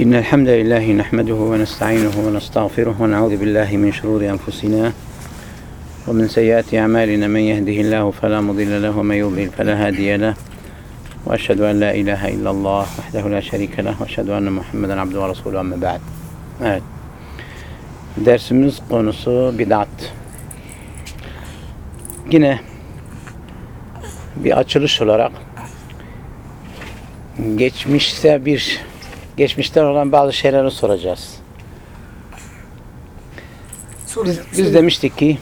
إن الحمد لله نحمده ونستعينه ونستغفره ونعوذ بالله من شرور أنفسنا ومن سيئات أعمالنا من يهده الله فلا مضل له ومن يضلل فلا هادي له وأشهد أن لا إله إلا الله وحده لا شريك له وأشهد أن محمدا عبده ورسوله أما بعد Evet. Dersimiz konusu bid'at. Yine bir açılış olarak geçmişte bir geçmişten olan bazı şeyleri soracağız. Biz, biz demiştik ki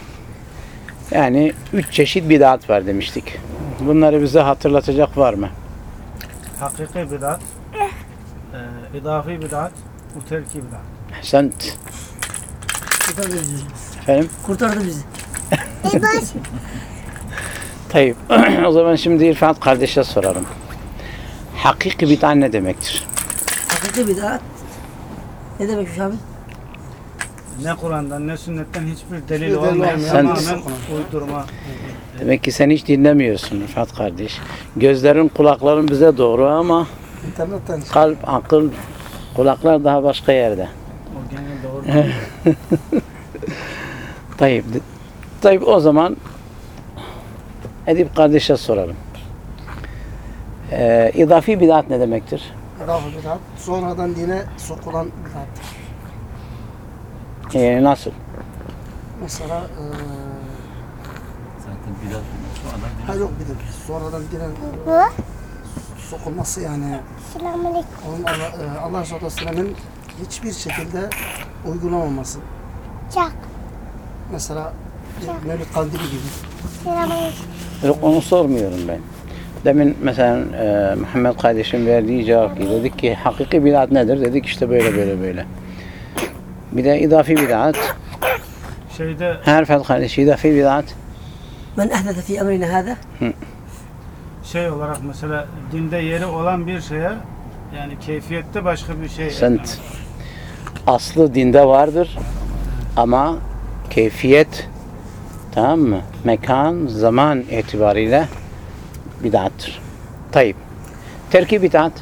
yani üç çeşit bid'at var demiştik. Bunları bize hatırlatacak var mı? Hakiki bid'at, e, idafi bid'at, muterki bid'at. Sen Kurtardı bizi. efendim Kurtardı bizi. Tayyip. o zaman şimdi İrfan kardeşe soralım. Hakiki bid'at ne demektir? Hakiki bid'at. Ne demekmiş abi? Ne Kur'an'dan ne sünnetten hiçbir delil delil olmayan Sen- tamamen uydurma. Demek ki sen hiç dinlemiyorsun İrfan kardeş. Gözlerin kulakların bize doğru ama İnternetten kalp, akıl, kulaklar daha başka yerde. O genel doğru. Tayyip. Tayyip o zaman Edip kardeşe soralım. Ee, idafi bid'at ne demektir? Rafa bid'at. Sonradan dine sokulan bid'at. Ee, nasıl? Mesela eee Zaten bidat sonradan ha yok de sonradan dine sokulması yani Selamünaleyküm. onun Allah, eee, Allah hiçbir şekilde uygulamaması. Çak. Mesela Mevlid Kandili gibi. Selamünaleyküm. Yok onu sormuyorum ben. Demin mesela e, Muhammed kardeşim verdiği cevap gibi dedik ki hakiki bid'at nedir? Dedik işte böyle böyle böyle. Bir de idafi bid'at. Şeyde Her fed kardeş idafi bid'at. Men ehdete fi emrina hâzâ. şey olarak mesela dinde yeri olan bir şeye yani keyfiyette başka bir şey. Sen eklemek. aslı dinde vardır ama keyfiyet tamam mı? Mekan, zaman itibariyle bid'attır. Tayyip. Terki bid'at.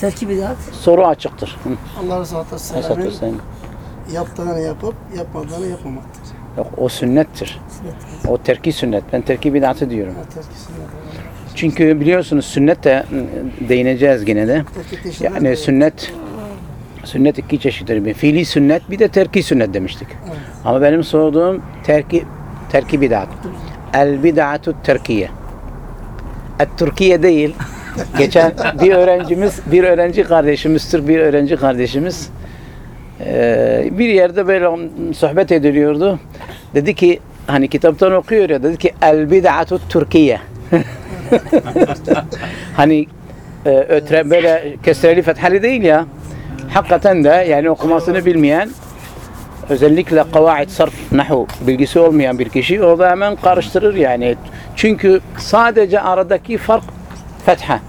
Terki bid'at. Soru açıktır. Allah Aleyhisselam'ın Hüseyin. yaptığını yapıp yapmadığını yapmamaktır. Yok o sünnettir. Sünnet. O terki sünnet. Ben terki bid'atı diyorum. Ha, terki sünnet. Çünkü biliyorsunuz sünnet de değineceğiz gene de. Yani sünnet sünnet iki çeşittir. Bir fiili sünnet bir de terki sünnet demiştik. Evet. Ama benim sorduğum terki terki bid'at. El bid'atu terkiye. Et Türkiye değil. Geçen bir öğrencimiz, bir öğrenci kardeşimiz, Türk bir öğrenci kardeşimiz eee, bir yerde böyle sohbet ediliyordu. Dedi ki hani kitaptan okuyor ya dedi ki el bid'atu Türkiye. hani e, ötre böyle kesreli fethali değil ya. Hakikaten de yani okumasını bilmeyen özellikle kavaid sarf nahu bilgisi olmayan bir kişi orada hemen karıştırır yani. Çünkü sadece aradaki fark fetha.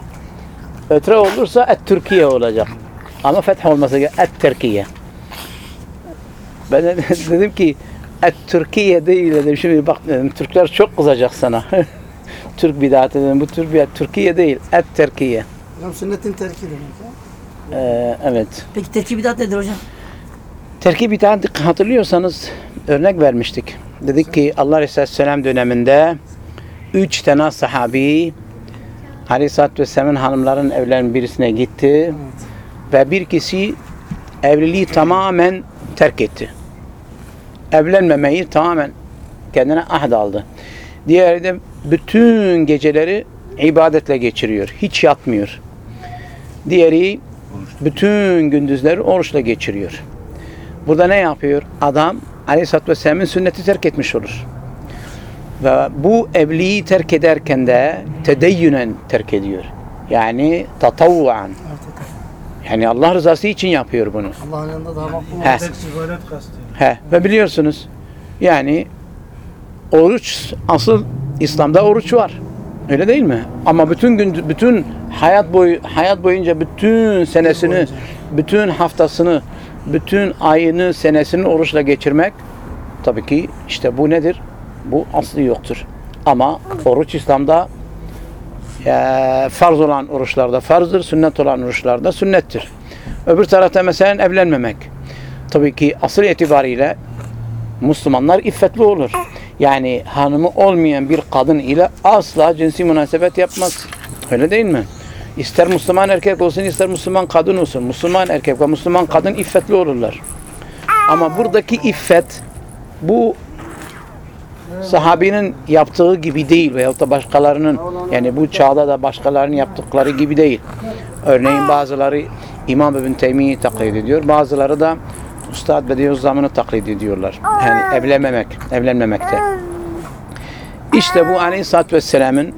Ötre olursa et Türkiye olacak. Ama fetha olmasa et Türkiye. Ben de dedim ki et Türkiye değil dedim. Şimdi bak dedim Türkler çok kızacak sana. Türk bidatı dedim. Bu Türk bidatı. Türkiye değil. Et Türkiye. Hocam sünnetin terki demek. Ee, evet. Peki terki bid'at nedir hocam? Terki bid'at hatırlıyorsanız örnek vermiştik. Dedik ki Allah Resulü Aleyhisselam döneminde üç tane sahabi Aleyhisselatü Vesselam'ın hanımların evlerinin birisine gitti ve bir kişi evliliği tamamen terk etti. Evlenmemeyi tamamen kendine ahd aldı. Diğeri de bütün geceleri ibadetle geçiriyor. Hiç yatmıyor. Diğeri bütün gündüzleri oruçla geçiriyor. Burada ne yapıyor? Adam Aleyhisselatü Vesselam'ın sünneti terk etmiş olur. Ve bu evliliği terk ederken de tedeyyünen terk ediyor. Yani tatavvuan. Yani Allah rızası için yapıyor bunu. Allah'ın yanında daha makbul He. He, ve biliyorsunuz yani oruç asıl İslam'da oruç var. Öyle değil mi? Ama bütün gün bütün hayat boyu hayat boyunca bütün senesini, bütün haftasını, bütün ayını, senesini oruçla geçirmek tabii ki işte bu nedir? Bu aslı yoktur. Ama oruç İslam'da e, farz olan oruçlarda farzdır, sünnet olan oruçlarda sünnettir. Öbür tarafta mesela evlenmemek. Tabii ki asıl itibariyle Müslümanlar iffetli olur. Yani hanımı olmayan bir kadın ile asla cinsi münasebet yapmaz. Öyle değil mi? İster Müslüman erkek olsun, ister Müslüman kadın olsun. Müslüman erkek ve Müslüman kadın iffetli olurlar. Ama buradaki iffet bu sahabinin yaptığı gibi değil veyahut da başkalarının yani bu çağda da başkalarının yaptıkları gibi değil. Örneğin bazıları İmam İbn Teymiye'yi taklit ediyor. Bazıları da Üstad Bediüzzaman'ı taklit ediyorlar. Yani evlenmemek, evlenmemekte. İşte bu Aleyhisselatü Vesselam'ın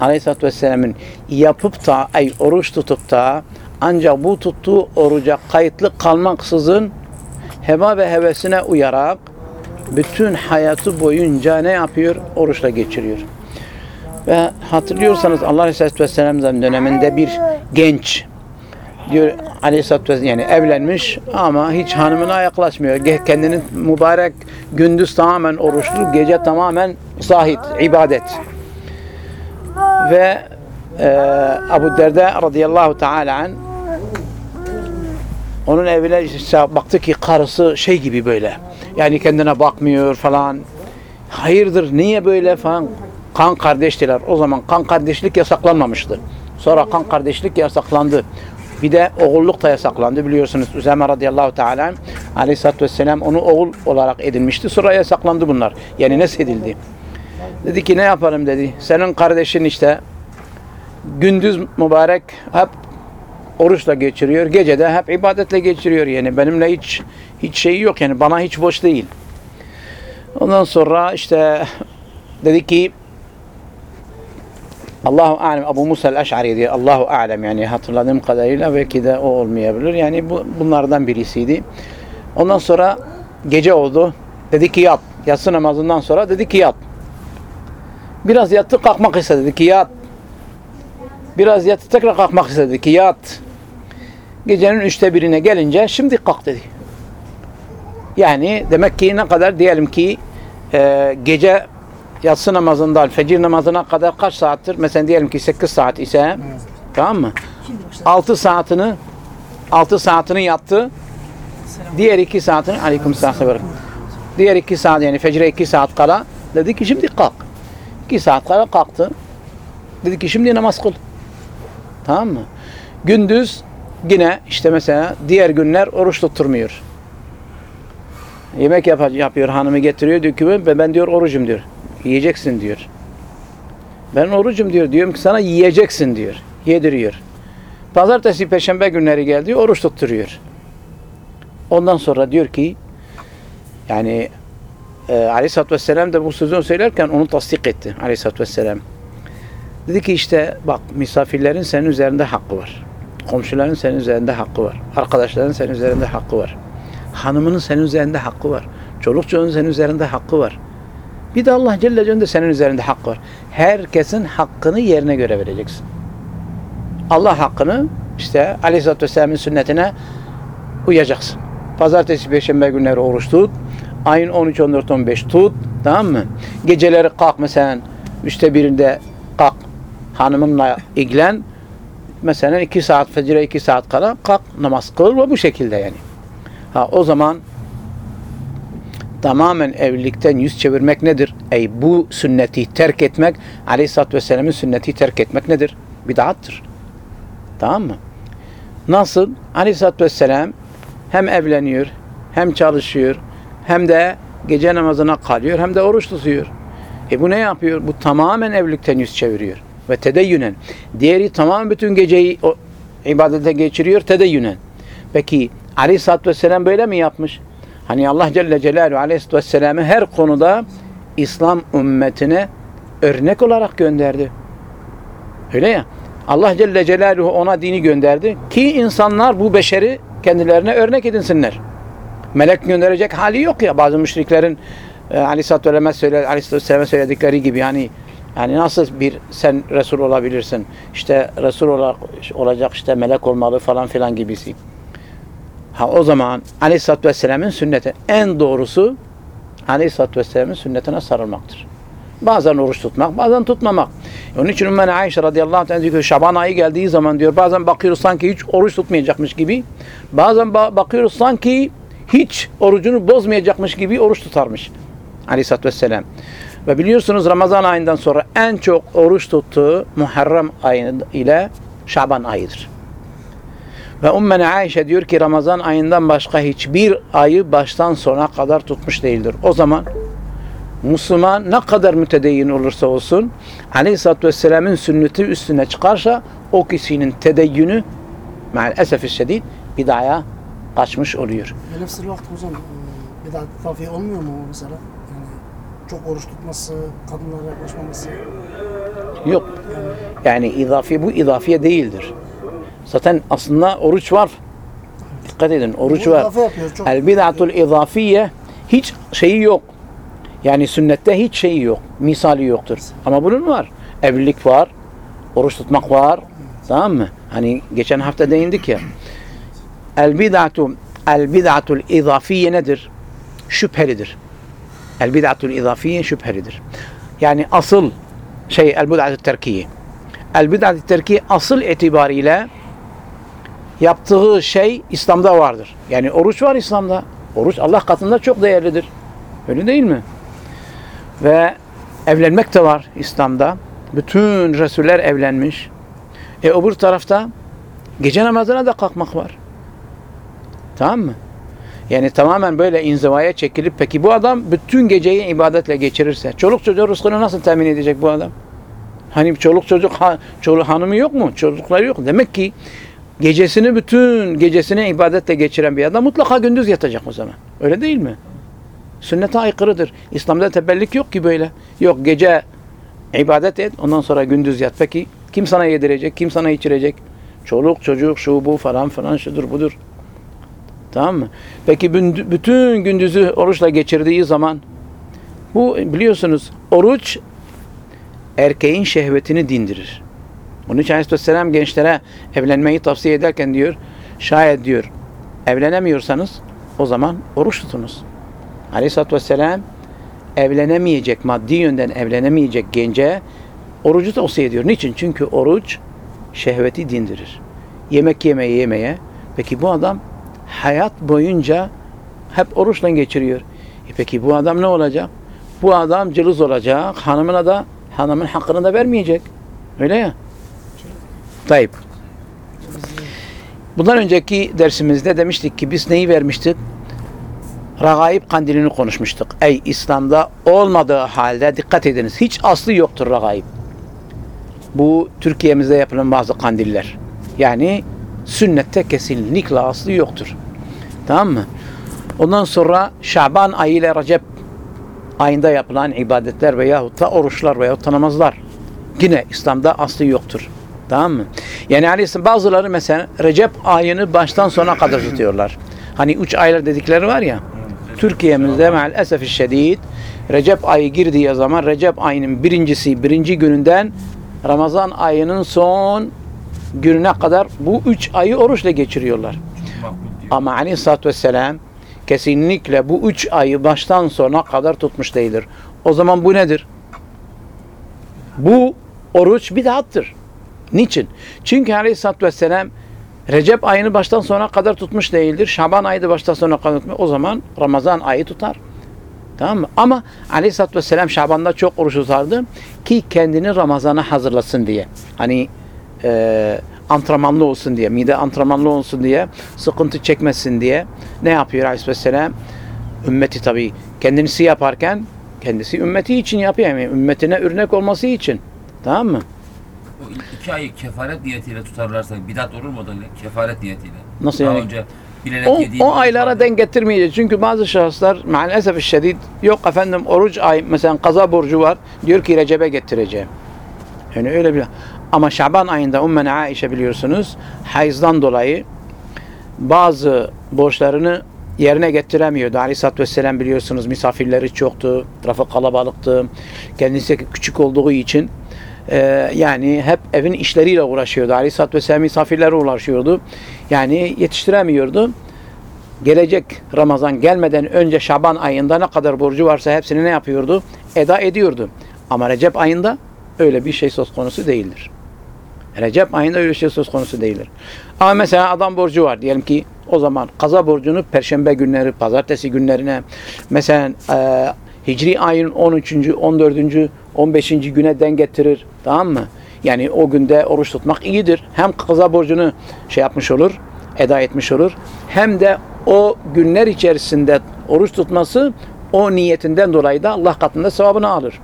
Aleyhisselatü Vesselam'ın yapıp da ay oruç tutup da ancak bu tuttuğu oruca kayıtlı kalmaksızın heva ve hevesine uyarak bütün hayatı boyunca ne yapıyor? Oruçla geçiriyor. Ve hatırlıyorsanız Allah Aleyhisselatü Vesselam'ın döneminde bir genç diyor Aleyhisselatü Vesselam yani evlenmiş ama hiç hanımına yaklaşmıyor. Kendinin mübarek gündüz tamamen oruçlu, gece tamamen zahid, ibadet. Ve e, Abu Derda radıyallahu teala an onun evine işte baktı ki karısı şey gibi böyle. Yani kendine bakmıyor falan. Hayırdır niye böyle falan. Kan kardeştiler. O zaman kan kardeşlik yasaklanmamıştı. Sonra kan kardeşlik yasaklandı. Bir de oğulluk da yasaklandı biliyorsunuz. Üzeyme radıyallahu teala aleyhissalatü vesselam onu oğul olarak edinmişti. Sonra yasaklandı bunlar. Yani nesedildi. Dedi ki ne yapalım dedi. Senin kardeşin işte gündüz mübarek hep oruçla geçiriyor. Gece de hep ibadetle geçiriyor yani. Benimle hiç hiç şeyi yok yani. Bana hiç boş değil. Ondan sonra işte dedi ki Allahu alem Abu Musa el-Eş'ari diye Allahu alem yani hatırladığım kadarıyla belki de o olmayabilir. Yani bu, bunlardan birisiydi. Ondan sonra gece oldu. Dedi ki yat. Yatsı namazından sonra dedi ki yat. Biraz yattı kalkmak istedi. Ki yat. Biraz yattı tekrar kalkmak istedi. Ki yat. Gecenin üçte birine gelince şimdi kalk dedi. Yani demek ki ne kadar diyelim ki e, gece yatsı namazından fecir namazına kadar kaç saattir? Mesela diyelim ki 8 saat ise tamam mı? 6 saatini 6 saatini yattı. Diğer 2 saatini aleyküm selam. Diğer 2 saat yani fecre 2 saat kala dedi ki şimdi kalk. 2 saat kala kalktı. Dedi ki şimdi namaz kıl. Tamam mı? Gündüz yine işte mesela diğer günler oruç tutturmuyor. Yemek yap yapıyor, hanımı getiriyor, diyor ki ben, ben diyor orucum diyor. Yiyeceksin diyor. Ben orucum diyor. Diyorum ki sana yiyeceksin diyor. Yediriyor. Pazartesi, perşembe günleri geldi, oruç tutturuyor. Ondan sonra diyor ki yani e, Aleyhisselatü Vesselam da bu sözünü söylerken onu tasdik etti Aleyhisselatü Vesselam. Dedi ki işte bak misafirlerin senin üzerinde hakkı var. Komşuların senin üzerinde hakkı var. Arkadaşların senin üzerinde hakkı var. Hanımının senin üzerinde hakkı var. Çoluk çocuğun senin üzerinde hakkı var. Bir de Allah Celle Celaluhu senin üzerinde hakkı var. Herkesin hakkını yerine göre vereceksin. Allah hakkını işte Aleyhisselatü Vesselam'ın sünnetine uyacaksın. Pazartesi, Perşembe günleri oruç tut. Ayın 13, 14, 15 tut. Tamam mı? Geceleri kalk mesela üçte birinde kalk hanımınla ilgilen. Mesela iki saat fecire iki saat kala kalk namaz kıl ve bu şekilde yani. Ha o zaman tamamen evlilikten yüz çevirmek nedir? Ey bu sünneti terk etmek, Aleyhisselatü Vesselam'ın sünneti terk etmek nedir? Bidattır. Tamam mı? Nasıl? Aleyhisselatü Vesselam hem evleniyor, hem çalışıyor, hem de gece namazına kalıyor, hem de oruç tutuyor. E bu ne yapıyor? Bu tamamen evlilikten yüz çeviriyor. Ve tedeyyünen. Diğeri tamamen bütün geceyi o, ibadete geçiriyor tedeyyünen. Peki Aleyhisselatü Vesselam böyle mi yapmış? Hani Allah Celle Celaluhu Aleyhisselatü Vesselam'ı her konuda İslam ümmetine örnek olarak gönderdi. Öyle ya. Allah Celle Celaluhu ona dini gönderdi ki insanlar bu beşeri kendilerine örnek edinsinler. Melek gönderecek hali yok ya bazı müşriklerin e, Aleyhisselatü Vesselam'a söyle, Aleyhisselatü söyledikleri gibi yani yani nasıl bir sen Resul olabilirsin? İşte Resul olarak, olacak işte melek olmalı falan filan gibisi. Ha o zaman Aleyhisselatü Vesselam'ın sünneti en doğrusu Aleyhisselatü Vesselam'ın sünnetine sarılmaktır. Bazen oruç tutmak, bazen tutmamak. Onun için Ümmene Ayşe radıyallahu anh diyor ki Şaban ayı geldiği zaman diyor bazen bakıyoruz sanki hiç oruç tutmayacakmış gibi. Bazen ba- bakıyoruz sanki hiç orucunu bozmayacakmış gibi oruç tutarmış. Aleyhisselatü Vesselam. Ve biliyorsunuz Ramazan ayından sonra en çok oruç tuttuğu Muharrem ayı ile Şaban ayıdır. Ve Ummene Ayşe diyor ki Ramazan ayından başka hiçbir ayı baştan sona kadar tutmuş değildir. O zaman Müslüman ne kadar mütedeyyin olursa olsun Aleyhisselatü Vesselam'ın sünneti üstüne çıkarsa o kişinin tedeyyünü maalesef şiddet bidaya kaçmış oluyor. Ve vakit hocam e, bidat tafiye olmuyor mu mesela? Yani çok oruç tutması, kadınlara yaklaşmaması. Yok. Yani izafi bu izafiye değildir. Zaten aslında oruç var. Dikkat edin oruç Bu var. El bid'atul izafiye hiç şeyi yok. Yani sünnette hiç şeyi yok. Misali yoktur. Ama bunun var. Evlilik var. Oruç tutmak var. Tamam mı? Hani geçen hafta değindik ya. El bid'atu el bid'atul izafiye nedir? Şüphelidir. El bid'atul izafiye şüphelidir. Yani asıl şey el bid'atü terkiye. El bid'atü terkiye asıl itibariyle yaptığı şey İslam'da vardır. Yani oruç var İslam'da. Oruç Allah katında çok değerlidir. Öyle değil mi? Ve evlenmek de var İslam'da. Bütün Resuller evlenmiş. E öbür tarafta gece namazına da kalkmak var. Tamam mı? Yani tamamen böyle inzivaya çekilip peki bu adam bütün geceyi ibadetle geçirirse çoluk çocuğu rızkını nasıl temin edecek bu adam? Hani çoluk çocuk ha, çoluk hanımı yok mu? Çocukları yok. Demek ki gecesini bütün gecesini ibadetle geçiren bir adam mutlaka gündüz yatacak o zaman. Öyle değil mi? Sünnete aykırıdır. İslam'da tebellik yok ki böyle. Yok gece ibadet et ondan sonra gündüz yat. Peki kim sana yedirecek? Kim sana içirecek? Çoluk çocuk şu bu falan falan şudur budur. Tamam mı? Peki bütün gündüzü oruçla geçirdiği zaman bu biliyorsunuz oruç erkeğin şehvetini dindirir. Onun için Aleyhisselam gençlere evlenmeyi tavsiye ederken diyor, şayet diyor evlenemiyorsanız o zaman oruç tutunuz. Aleyhisselatü Vesselam evlenemeyecek, maddi yönden evlenemeyecek gence orucu tavsiye ediyor. Niçin? Çünkü oruç şehveti dindirir. Yemek yemeye yemeye. Peki bu adam hayat boyunca hep oruçla geçiriyor. E peki bu adam ne olacak? Bu adam cılız olacak. Hanımına da hanımın hakkını da vermeyecek. Öyle ya. Tayyip. Bundan önceki dersimizde demiştik ki biz neyi vermiştik? Ragaib kandilini konuşmuştuk. Ey İslam'da olmadığı halde dikkat ediniz. Hiç aslı yoktur ragaib. Bu Türkiye'mizde yapılan bazı kandiller. Yani sünnette kesinlikle aslı yoktur. Tamam mı? Ondan sonra Şaban ayı ile Recep ayında yapılan ibadetler veyahut da oruçlar veyahut da namazlar. Yine İslam'da aslı yoktur. Tamam mı? Yani Aleyhisselam bazıları mesela Recep ayını baştan sona kadar tutuyorlar. Hani üç aylar dedikleri var ya. Türkiye'mizde maalesef şiddet Recep ayı girdiği zaman Recep ayının birincisi birinci gününden Ramazan ayının son gününe kadar bu üç ayı oruçla geçiriyorlar. Ama aleyhissalatü vesselam kesinlikle bu üç ayı baştan sona kadar tutmuş değildir. O zaman bu nedir? Bu oruç bidattır. Niçin? Çünkü aleyhissalatü vesselam Recep ayını baştan sona kadar tutmuş değildir. Şaban ayı da baştan sona kadar tutmuş. O zaman Ramazan ayı tutar. Tamam mı? Ama aleyhissalatü vesselam Şaban'da çok oruç tutardı ki kendini Ramazan'a hazırlasın diye. Hani e, antrenmanlı olsun diye, mide antrenmanlı olsun diye, sıkıntı çekmesin diye ne yapıyor aleyhisselam? Ümmeti tabii kendisi yaparken kendisi ümmeti için yapıyor. Yani ümmetine örnek olması için. Tamam mı? O iki ayı kefaret niyetiyle tutarlarsa bidat olur mu o da? Kefaret niyetiyle. Nasıl Daha yani? önce O, o aylara vardı. denk getirmeyecek. Çünkü bazı şahıslar maalesef şiddet yok efendim oruç ay mesela kaza borcu var. Diyor ki Recep'e getireceğim. Yani öyle bir ama Şaban ayında Ummene Aişe biliyorsunuz hayızdan dolayı bazı borçlarını yerine getiremiyordu. Aleyhisselatü Vesselam biliyorsunuz misafirleri çoktu, trafik kalabalıktı. Kendisi küçük olduğu için e, yani hep evin işleriyle uğraşıyordu. Aleyhisselatü Vesselam misafirlere uğraşıyordu. Yani yetiştiremiyordu. Gelecek Ramazan gelmeden önce Şaban ayında ne kadar borcu varsa hepsini ne yapıyordu? Eda ediyordu. Ama Recep ayında öyle bir şey söz konusu değildir. Recep ayında öyle şey söz konusu değildir. Ama mesela adam borcu var. Diyelim ki o zaman kaza borcunu perşembe günleri, pazartesi günlerine mesela e, Hicri ayın 13. 14. 15. güne denk getirir. Tamam mı? Yani o günde oruç tutmak iyidir. Hem kaza borcunu şey yapmış olur, eda etmiş olur. Hem de o günler içerisinde oruç tutması o niyetinden dolayı da Allah katında sevabını alır.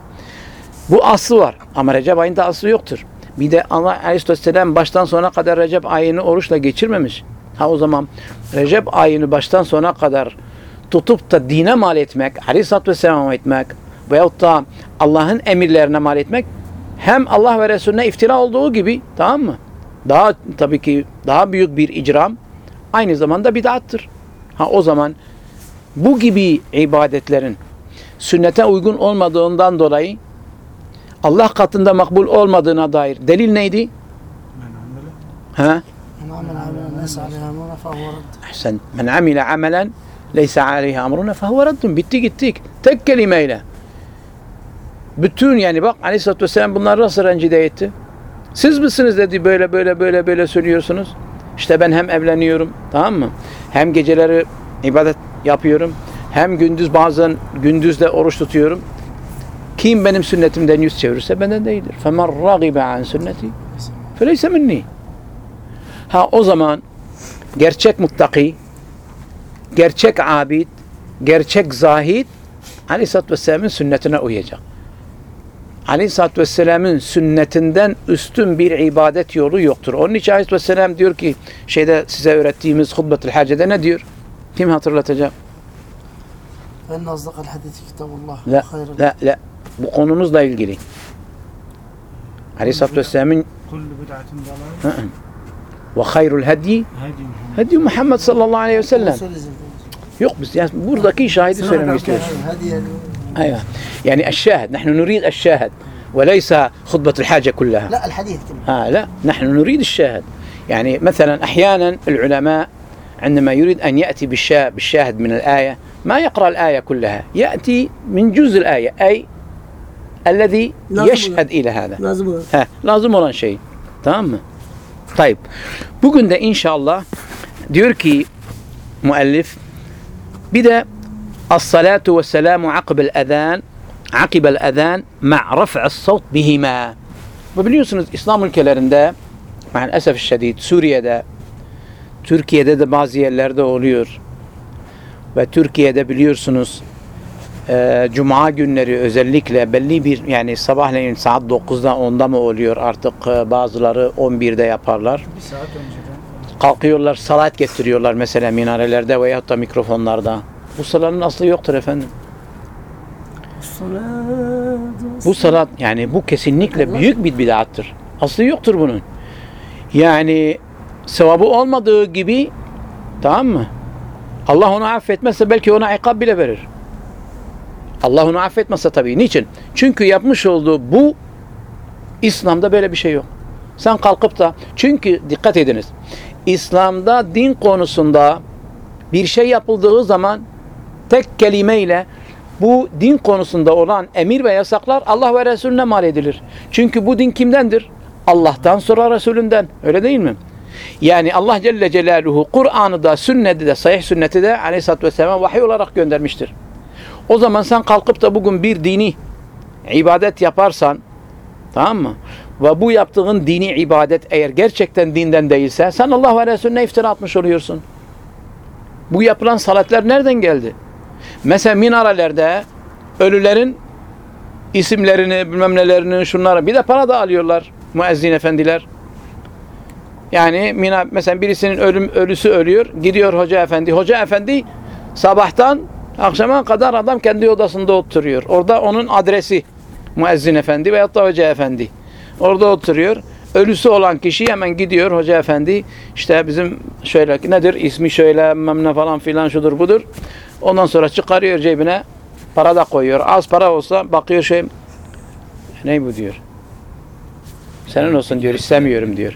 Bu aslı var ama Recep ayında aslı yoktur. Bir de Allah Aleyhisselam baştan sona kadar Recep ayını oruçla geçirmemiş. Ha o zaman Recep ayını baştan sona kadar tutup da dine mal etmek, Aleyhisselatü Vesselam'a etmek veyahut da Allah'ın emirlerine mal etmek hem Allah ve Resulüne iftira olduğu gibi tamam mı? Daha tabii ki daha büyük bir icram aynı zamanda bid'attır. Ha o zaman bu gibi ibadetlerin sünnete uygun olmadığından dolayı Allah katında makbul olmadığına dair delil neydi? Ha? Ahsen. Men amile amelen leysa aleyhi amruna fehuve reddun. Bitti gittik. Tek kelimeyle. Bütün yani bak Aleyhisselatü Vesselam bunları nasıl rencide etti? Siz misiniz dedi böyle böyle böyle böyle söylüyorsunuz. İşte ben hem evleniyorum tamam mı? Hem geceleri ibadet yapıyorum. Hem gündüz bazen gündüz de oruç tutuyorum. Kim benim sünnetimden yüz çevirirse benden değildir. فَمَنْ رَغِبَ عَنْ sünneti فَلَيْسَ minni. Ha o zaman gerçek muttaki, gerçek abid, gerçek zahid Aleyhisselatü Vesselam'ın sünnetine uyacak. Aleyhisselatü Vesselam'ın sünnetinden üstün bir ibadet yolu yoktur. Onun için Aleyhisselatü Vesselam diyor ki şeyde size öğrettiğimiz hutbetül hacede ne diyor? Kim hatırlatacak? Ve enne azdakal hadisi kitabullah. La, ve hayrel- la, la. Bu konumuzla ilgili. Aleyhisselatü Vesselam'ın Kullu bid'atin dalal. ve hayrul hedi Hadi Muhammed. hedi Muhammed sallallahu aleyhi ve sellem. Yok biz yani buradaki şahidi söylemek istiyoruz. Yani. أيوه يعني الشاهد نحن نريد الشاهد وليس خطبة الحاجة كلها لا الحديث كله. ها لا نحن نريد الشاهد يعني مثلا أحيانا العلماء عندما يريد أن يأتي بالشا- بالشاهد من الآية ما يقرأ الآية كلها يأتي من جزء الآية أي ellezî yeşhed ile hâle. Lazım olan. He, lazım olan şey. Tamam mı? Tayyip. Bugün de inşallah diyor ki müellif bir de as-salatu ve selamu akibel ezan akibel ezan ma'a raf'is savt bihima. Bu biliyorsunuz İslam ülkelerinde maalesef şiddet Suriye'de Türkiye'de de bazı yerlerde oluyor. Ve Türkiye'de biliyorsunuz e, Cuma günleri özellikle belli bir yani sabahleyin saat 9'da 10'da mı oluyor artık e, bazıları 11'de yaparlar. Bir saat önceden. Kalkıyorlar salat getiriyorlar mesela minarelerde veyahut da mikrofonlarda. Bu salanın aslı yoktur efendim. Bu salat yani bu kesinlikle büyük bir bid'attır. Aslı yoktur bunun. Yani sevabı olmadığı gibi tamam mı? Allah onu affetmezse belki ona ikab bile verir. Allah onu affetmezse tabii. Niçin? Çünkü yapmış olduğu bu İslam'da böyle bir şey yok. Sen kalkıp da çünkü dikkat ediniz. İslam'da din konusunda bir şey yapıldığı zaman tek kelimeyle bu din konusunda olan emir ve yasaklar Allah ve Resulüne mal edilir. Çünkü bu din kimdendir? Allah'tan sonra Resulünden. Öyle değil mi? Yani Allah Celle Celaluhu Kur'an'ı da sünneti de sahih sünneti de aleyhissalatü vesselam vahiy olarak göndermiştir. O zaman sen kalkıp da bugün bir dini ibadet yaparsan tamam mı? Ve bu yaptığın dini ibadet eğer gerçekten dinden değilse sen Allah ve Resulüne iftira atmış oluyorsun. Bu yapılan salatler nereden geldi? Mesela minarelerde ölülerin isimlerini, bilmem nelerini, şunları bir de para da alıyorlar müezzin efendiler. Yani mina, mesela birisinin ölüm, ölüsü ölüyor, gidiyor hoca efendi. Hoca efendi sabahtan akşama kadar adam kendi odasında oturuyor. Orada onun adresi müezzin efendi veyahut da hoca efendi. Orada oturuyor. Ölüsü olan kişi hemen gidiyor hoca efendi işte bizim şöyle nedir ismi şöyle bilmem ne falan filan şudur budur. Ondan sonra çıkarıyor cebine para da koyuyor. Az para olsa bakıyor şey ne bu diyor. Senin olsun diyor istemiyorum diyor.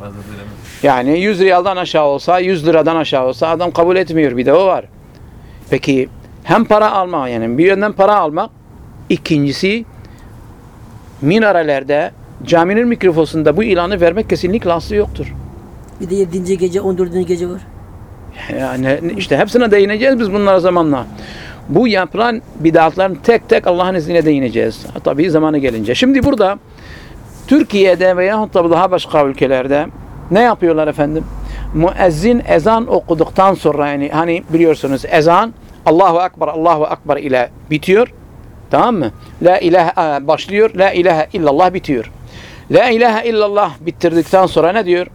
Yani 100 riyaldan aşağı olsa 100 liradan aşağı olsa adam kabul etmiyor bir de o var. Peki hem para almak yani bir yönden para almak ikincisi minarelerde, caminin mikrofonunda bu ilanı vermek kesinlikle aslı yoktur. Bir de 7. gece 14. gece var. Yani işte hepsine değineceğiz biz bunlara zamanla. Bu yapılan bid'atların tek tek Allah'ın izniyle değineceğiz. Tabii zamanı gelince. Şimdi burada Türkiye'de veya da daha başka ülkelerde ne yapıyorlar efendim? Müezzin ezan okuduktan sonra yani hani biliyorsunuz ezan Allahu Ekber Allahu Ekber ile bitiyor. Tamam mı? La ilahe başlıyor. La ilahe illallah bitiyor. La ilahe illallah bitirdikten sonra ne diyor?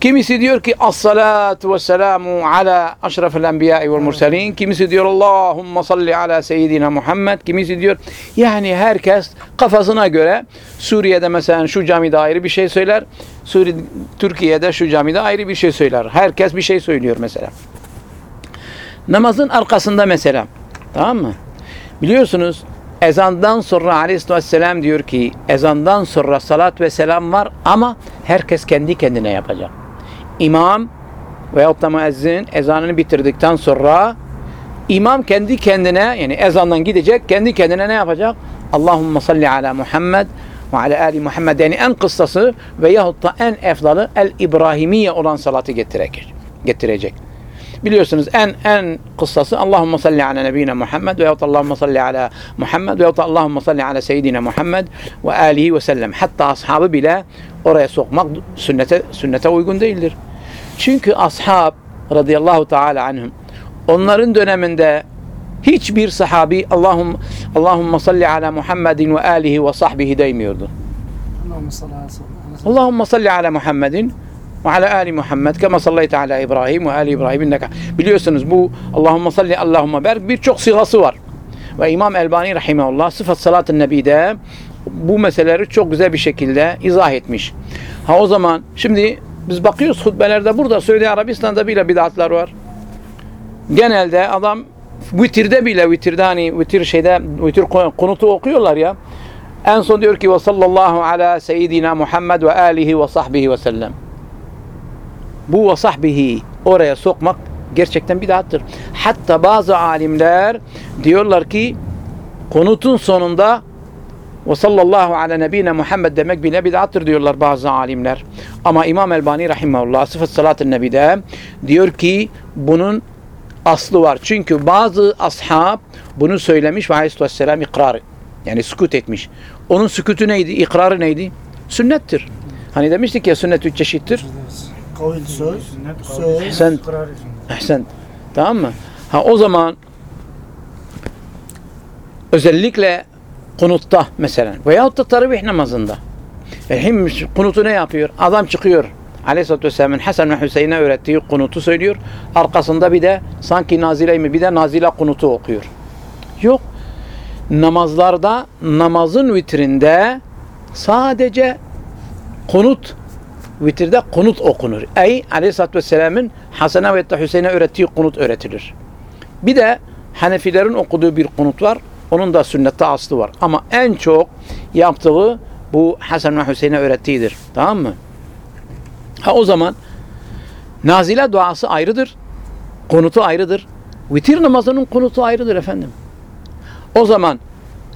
Kimisi diyor ki as-salatu ve selamu ala aşrafil enbiya'i vel murselin. Kimisi diyor Allahumma salli ala seyyidina Muhammed. Kimisi diyor yani herkes kafasına göre Suriye'de mesela şu camide ayrı bir şey söyler. Suriye, Türkiye'de şu camide ayrı bir şey söyler. Herkes bir şey söylüyor mesela. Namazın arkasında mesela. Tamam mı? Biliyorsunuz ezandan sonra aleyhissalatü vesselam diyor ki ezandan sonra salat ve selam var ama herkes kendi kendine yapacak. İmam veyahut da müezzin ezanını bitirdikten sonra imam kendi kendine yani ezandan gidecek kendi kendine ne yapacak? Allahümme salli ala Muhammed ve ala ali Muhammed yani en kıssası veyahut da en efdalı el İbrahimiye olan salatı getirecek. getirecek. Biliyorsunuz en en kıssası Allahümme salli ala nebine Muhammed veyahut Allahümme salli ala Muhammed veyahut Allahümme salli ala seyyidina Muhammed ve alihi ve sellem. Hatta ashabı bile oraya sokmak sünnete sünnete uygun değildir. Çünkü ashab radıyallahu teala anhum onların döneminde hiçbir sahabi Allahum Allahümme salli ala Muhammedin ve alihi ve sahbihi demiyordu. Allahümme salli ala Muhammedin ve ala ali Muhammed kema sallayte ala İbrahim ve ali İbrahim inneke. Biliyorsunuz bu Allahümme salli Allahümme ber birçok sigası var. Ve İmam Elbani rahimahullah sıfat salatın nebide bu meseleleri çok güzel bir şekilde izah etmiş. Ha o zaman şimdi biz bakıyoruz hutbelerde burada Suudi Arabistan'da bile bid'atlar var. Genelde adam vitirde bile vitirde hani vitir şeyde vitir kunutu okuyorlar ya. En son diyor ki ve sallallahu ala seyyidina Muhammed ve alihi ve sahbihi ve sellem. Bu ve sahbihi oraya sokmak gerçekten bid'attır. Hatta bazı alimler diyorlar ki konutun sonunda ve sallallahu ala nebine Muhammed demek bile bid'attır diyorlar bazı alimler. Ama İmam Elbani rahimahullah sıfat salatın nebide diyor ki bunun aslı var. Çünkü bazı ashab bunu söylemiş ve aleyhisselam ikrar yani sükut etmiş. Onun sükutu neydi? İkrarı neydi? Sünnettir. Hani demiştik ya sünnet üç çeşittir. Kavil söz, söz, Sen- için. Ahsen. Tamam mı? Ha o zaman özellikle kunutta mesela veyahut da taravih namazında. Elhim kunutu ne yapıyor? Adam çıkıyor. Aleyhisselatü Vesselam'ın Hasan ve Hüseyin'e öğrettiği kunutu söylüyor. Arkasında bir de sanki nazile mi bir de nazile kunutu okuyor. Yok. Namazlarda namazın vitrinde sadece kunut vitirde kunut okunur. Ey Aleyhisselatü Vesselam'ın Hasan'a ve Hüseyin'e öğrettiği kunut öğretilir. Bir de Hanefilerin okuduğu bir kunut var. Onun da sünnette aslı var. Ama en çok yaptığı bu Hasan ve Hüseyin'e öğrettiğidir. Tamam mı? Ha o zaman nazile duası ayrıdır. Kunutu ayrıdır. Vitir namazının kunutu ayrıdır efendim. O zaman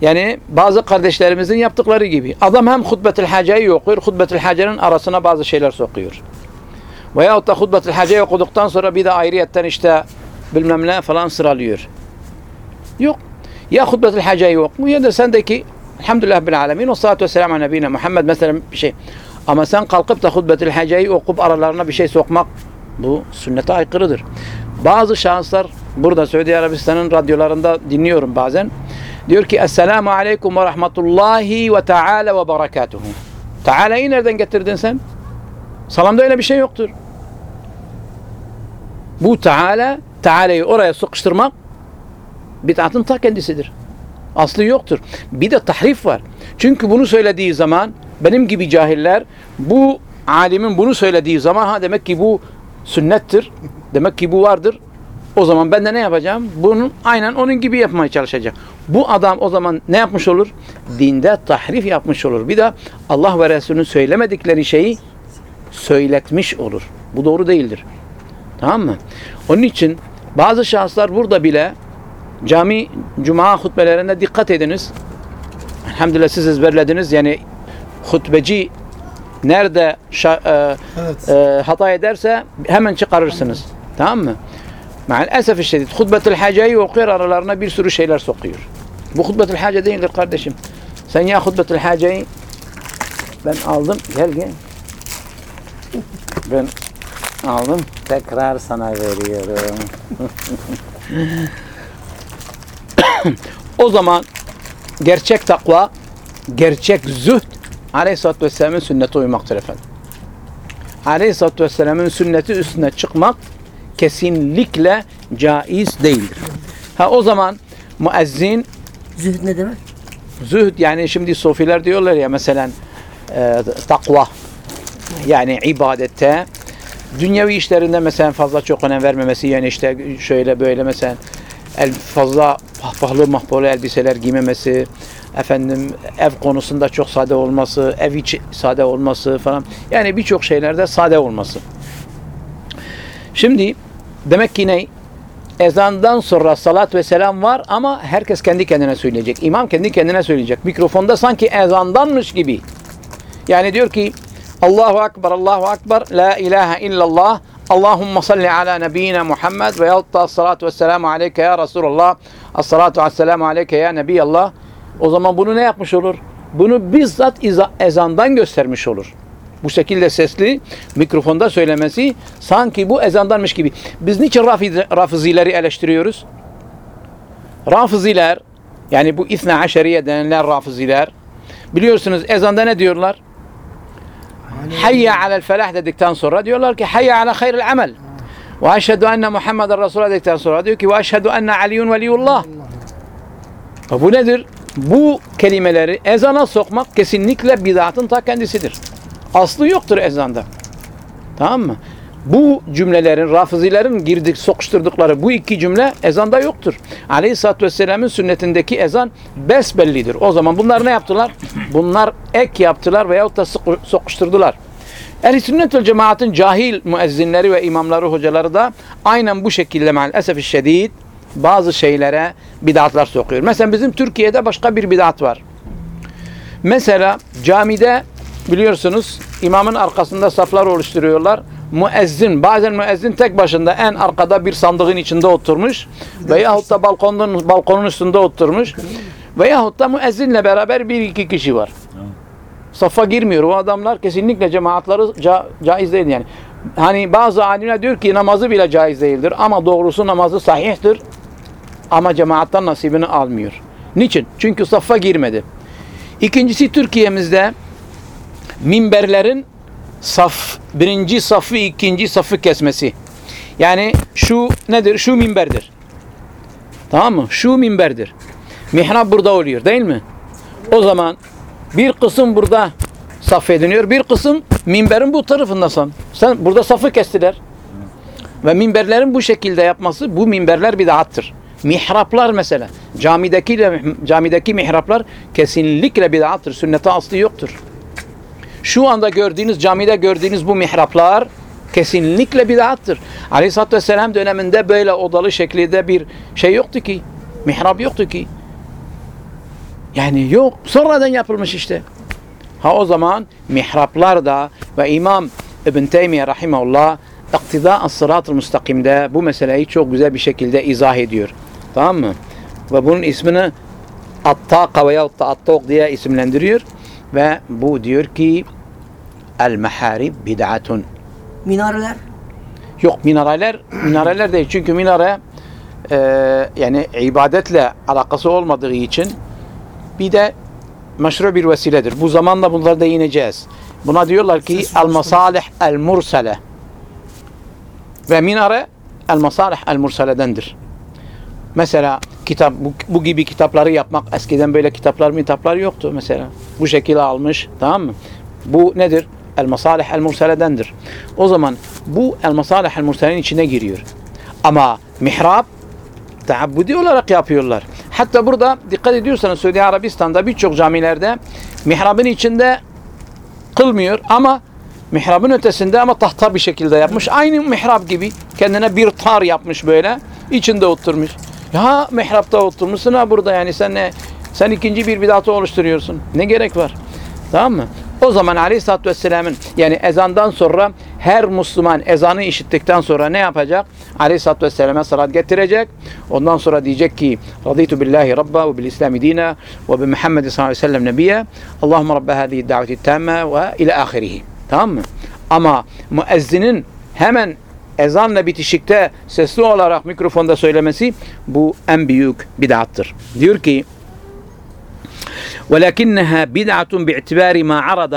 yani bazı kardeşlerimizin yaptıkları gibi adam hem hutbetül haceyi okuyor, hutbetül hacenin arasına bazı şeyler sokuyor. Veyahut da hutbetül haceyi okuduktan sonra bir de ayrıyetten işte bilmem ne falan sıralıyor. Yok. Ya hutbetül haceyi oku ya da sendeki Elhamdülillah bil alemin ve salatu ve selamu nebine Muhammed mesela bir şey. Ama sen kalkıp da hutbetül haceyi okup aralarına bir şey sokmak bu sünnete aykırıdır. Bazı şahıslar burada Suudi Arabistan'ın radyolarında dinliyorum bazen. Diyor ki Esselamu Aleyküm ve Rahmetullahi ve Teala ve Berekatuhu. Teala'yı nereden getirdin sen? Salamda öyle bir şey yoktur. Bu Teala, Teala'yı oraya sıkıştırmak bid'atın ta kendisidir. Aslı yoktur. Bir de tahrif var. Çünkü bunu söylediği zaman benim gibi cahiller bu alimin bunu söylediği zaman ha demek ki bu sünnettir. Demek ki bu vardır. O zaman ben de ne yapacağım? Bunun aynen onun gibi yapmaya çalışacağım. Bu adam o zaman ne yapmış olur? Dinde tahrif yapmış olur. Bir de Allah ve Resulünün söylemedikleri şeyi söyletmiş olur. Bu doğru değildir. Tamam mı? Onun için bazı şahıslar burada bile cami cuma hutbelerinde dikkat ediniz. Elhamdülillah siz ezberlediniz. Yani hutbeci nerede şa- e, Evet. e, hata ederse hemen çıkarırsınız. Tamam mı? Maalesef şiddet. Hutbetül haceyi okuyor aralarına bir sürü şeyler sokuyor. Bu hutbetül hace değildir kardeşim. Sen ya hutbetül haceyi ben aldım. Gel gel. Ben aldım. Tekrar sana veriyorum. o zaman gerçek takva, gerçek zühd Aleyhisselatü Vesselam'ın sünneti uymaktır efendim. Aleyhisselatü Vesselam'ın sünneti üstüne çıkmak kesinlikle caiz değildir. Ha o zaman müezzin Zühd ne demek? Zühd yani şimdi sofiler diyorlar ya mesela e, takva yani ibadette. Dünyevi işlerinde mesela fazla çok önem vermemesi yani işte şöyle böyle mesela el, fazla pahpahlı mahpolu elbiseler giymemesi efendim ev konusunda çok sade olması ev içi sade olması falan yani birçok şeylerde sade olması. Şimdi demek ki ne ezandan sonra salat ve selam var ama herkes kendi kendine söyleyecek. İmam kendi kendine söyleyecek. Mikrofonda sanki ezandanmış gibi. Yani diyor ki Allahu Akbar, Allahu Akbar, La ilahe illallah, Allahümme salli ala nebiyyina Muhammed ve yahut da salatu ve selamu aleyke ya Resulallah, as-salatu ve selamu aleyke ya Nebiyallah. O zaman bunu ne yapmış olur? Bunu bizzat ezandan göstermiş olur. Bu şekilde sesli mikrofonda söylemesi sanki bu ezandanmış gibi. Biz niçin rafiz, rafizileri eleştiriyoruz? Rafiziler yani bu İthna Aşeriye denilen rafiziler biliyorsunuz ezanda ne diyorlar? Hayya alel felah dedikten sonra diyorlar ki hayya ala hayril amel. Ve eşhedü enne Muhammeden Resulullah dedikten sonra diyor ki ve eşhedü enne Aliyun veliyullah. Bu nedir? Bu kelimeleri ezana sokmak kesinlikle bid'atın ta kendisidir. Aslı yoktur ezanda. Tamam mı? Bu cümlelerin, rafizilerin girdik, sokuşturdukları bu iki cümle ezanda yoktur. Aleyhisselatü Vesselam'ın sünnetindeki ezan besbellidir. O zaman bunlar ne yaptılar? Bunlar ek yaptılar veyahut da sokuşturdular. Ehl-i sünnet vel cemaatin cahil müezzinleri ve imamları, hocaları da aynen bu şekilde maalesef şiddet bazı şeylere bid'atlar sokuyor. Mesela bizim Türkiye'de başka bir bid'at var. Mesela camide biliyorsunuz imamın arkasında saflar oluşturuyorlar. Müezzin, bazen müezzin tek başında en arkada bir sandığın içinde oturmuş veyahut da balkonun, balkonun üstünde oturmuş veyahut da müezzinle beraber bir iki kişi var. Safa girmiyor. O adamlar kesinlikle cemaatları ca- caiz değil yani. Hani bazı alimler diyor ki namazı bile caiz değildir ama doğrusu namazı sahihtir ama cemaattan nasibini almıyor. Niçin? Çünkü saffa girmedi. İkincisi Türkiye'mizde minberlerin saf, birinci safı, ikinci safı kesmesi. Yani şu nedir? Şu minberdir. Tamam mı? Şu minberdir. Mihrap burada oluyor değil mi? O zaman bir kısım burada saf ediniyor, bir kısım minberin bu tarafında san. Sen burada safı kestiler. Ve minberlerin bu şekilde yapması bu minberler bid'attır. Mihraplar mesela camideki camideki mihraplar kesinlikle bid'attır. Sünnete aslı yoktur. Şu anda gördüğünüz camide gördüğünüz bu mihraplar kesinlikle bid'attır. Aleyhisselatü Vesselam döneminde böyle odalı şekilde bir şey yoktu ki. Mihrap yoktu ki. Yani yok. Sonradan yapılmış işte. Ha o zaman mihraplar da ve İmam İbn Teymiye rahimahullah iktida sırat-ı müstakimde bu meseleyi çok güzel bir şekilde izah ediyor. Tamam mı? Ve bunun ismini Attaka da Attok diye isimlendiriyor. Ve bu diyor ki El meharib bid'atun. Minareler. Yok minareler, minareler değil. Çünkü minare e, yani ibadetle alakası olmadığı için bir de meşru bir vesiledir. Bu zamanla bunlara değineceğiz. Buna diyorlar ki el masalih el mursale. Ve minare el masalih el mursaledendir. Mesela kitap bu, bu gibi kitapları yapmak eskiden böyle kitaplar kitaplar yoktu mesela. Bu şekilde almış tamam mı? Bu nedir? El masalih el mursaledendir. O zaman bu el masalih el mursalenin içine giriyor. Ama mihrap taabbudi olarak yapıyorlar. Hatta burada dikkat ediyorsanız Suudi Arabistan'da birçok camilerde mihrabın içinde kılmıyor ama mihrabın ötesinde ama tahta bir şekilde yapmış. Aynı mihrap gibi kendine bir tar yapmış böyle. içinde oturmuş. Ya mihrapta oturmuşsun ha burada yani sen ne Sen ikinci bir bidatı oluşturuyorsun. Ne gerek var? Tamam mı? O zaman Aleyhisselatü Vesselam'ın yani ezandan sonra her Müslüman ezanı işittikten sonra ne yapacak? Aleyhisselatü Vesselam'a salat getirecek. Ondan sonra diyecek ki Raditu billahi rabba ve bil islami dina ve bi Muhammed sallallahu aleyhi ve sellem nebiye Allahümme rabbe hadihi daveti tamme ve ila ahirihi. Tamam mı? Ama müezzinin hemen ezanla bitişikte sesli olarak mikrofonda söylemesi bu en büyük bid'attır. Diyor ki ولكنها بدعة باعتبار ما عرض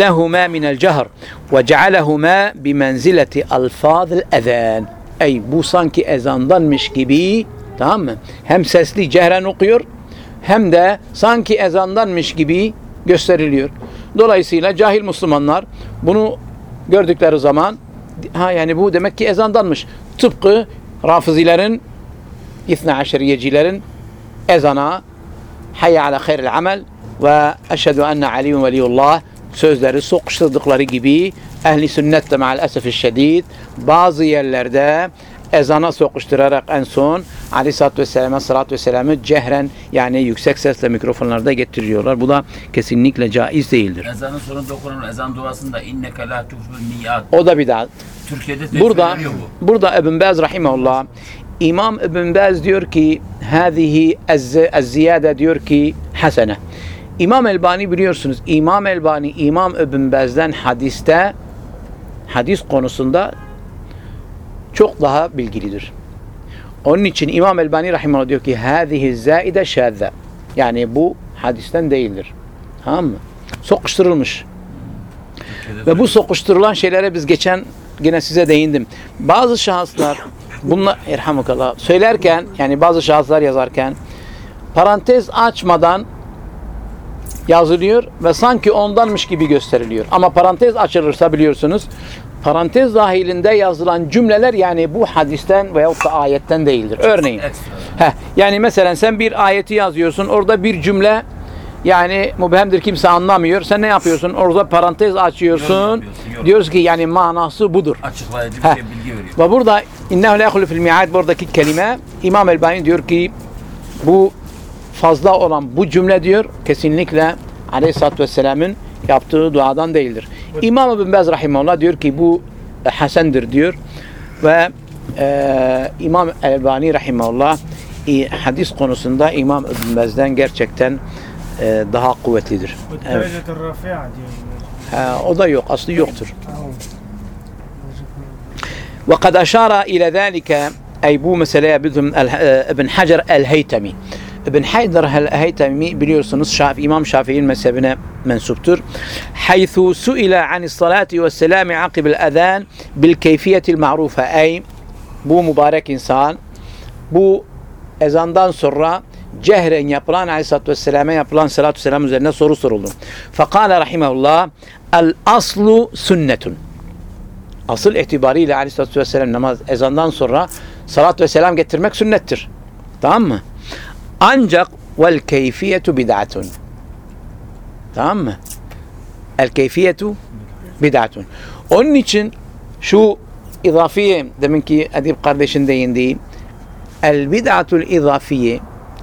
لهما من الجهر وجعلهما بمنزلة ألفاظ الأذان Ey bu sanki ezandanmış gibi tamam mı? Hem sesli cehren okuyor hem de sanki ezandanmış gibi gösteriliyor. Dolayısıyla cahil Müslümanlar bunu gördükleri zaman ha yani bu demek ki ezandanmış. Tıpkı Rafizilerin İthna Aşeriyecilerin ezana hayye ala hayril amel ve eşhedü enne aliyyun veliyullah sözleri sokuşturdukları gibi ehli sünnet de maalesef şiddet bazı yerlerde ezana sokuşturarak en son Aleyhisselatü Vesselam'a salatu vesselam'ı cehren yani yüksek sesle mikrofonlarda getiriyorlar. Bu da kesinlikle caiz değildir. Ezanın sonunda okunan ezan duasında inneke la tuhful niyat. O da bidat. Türkiye'de de Burada bu. burada İbn Baz rahimahullah İmam İbn Baz diyor ki hadihi az-ziyade diyor ki hasene. İmam Elbani biliyorsunuz İmam Elbani İmam İbn Baz'dan hadiste hadis konusunda çok daha bilgilidir. Onun için İmam Elbani rahimahullah diyor ki hadihi zaide şadze. Yani bu hadisten değildir. Tamam mı? Sokuşturulmuş. Ve bu sokuşturulan şeylere biz geçen gene size değindim. Bazı şahıslar bunlar irhamukallah söylerken yani bazı şahıslar yazarken parantez açmadan yazılıyor ve sanki ondanmış gibi gösteriliyor. Ama parantez açılırsa biliyorsunuz parantez dahilinde yazılan cümleler yani bu hadisten veyahut da ayetten değildir. Örneğin. Heh, yani mesela sen bir ayeti yazıyorsun orada bir cümle yani mübhemdir kimse anlamıyor. Sen ne yapıyorsun? Orada parantez açıyorsun. Diyoruz ki yani manası budur. Açıklayıcı bir Heh. şey bilgi veriyor. Ve burada innehu la yahulu fil mi'ad buradaki kelime İmam Elbani diyor ki bu fazla olan bu cümle diyor kesinlikle Aleyhisselatü Vesselam'ın yaptığı duadan değildir. İmam İbn Bez Rahimullah diyor ki bu e, hasendir diyor ve e, İmam Elbani Rahimullah e, hadis konusunda İmam İbn Bez'den gerçekten e, daha kuvvetlidir. Evet. Ha, o da yok. Aslı yoktur. Ve kad aşara ile zâlike ey bu meseleye bizim e, İbn Hacer el-Heytemi. İbn Haydar el-Heytemi biliyorsunuz Şaf İmam Şafii'nin mezhebine mensuptur. Haythu suila an salati ve selami akib el-ezan bil keyfiyetil ma'rufa ey bu mübarek insan bu ezandan sonra cehren yapılan aleyhissalatü vesselam'a yapılan salatü selam üzerine soru soruldu. Fakale rahimahullah el aslu sünnetun. Asıl itibariyle aleyhissalatü vesselam namaz ezandan sonra salat ve selam getirmek sünnettir. Tamam mı? Ancak vel keyfiyetu bid'atun. Tamam mı? El keyfiyetu bid'atun. Onun için şu izafiye deminki Edip kardeşin değindiği el bid'atul izafiye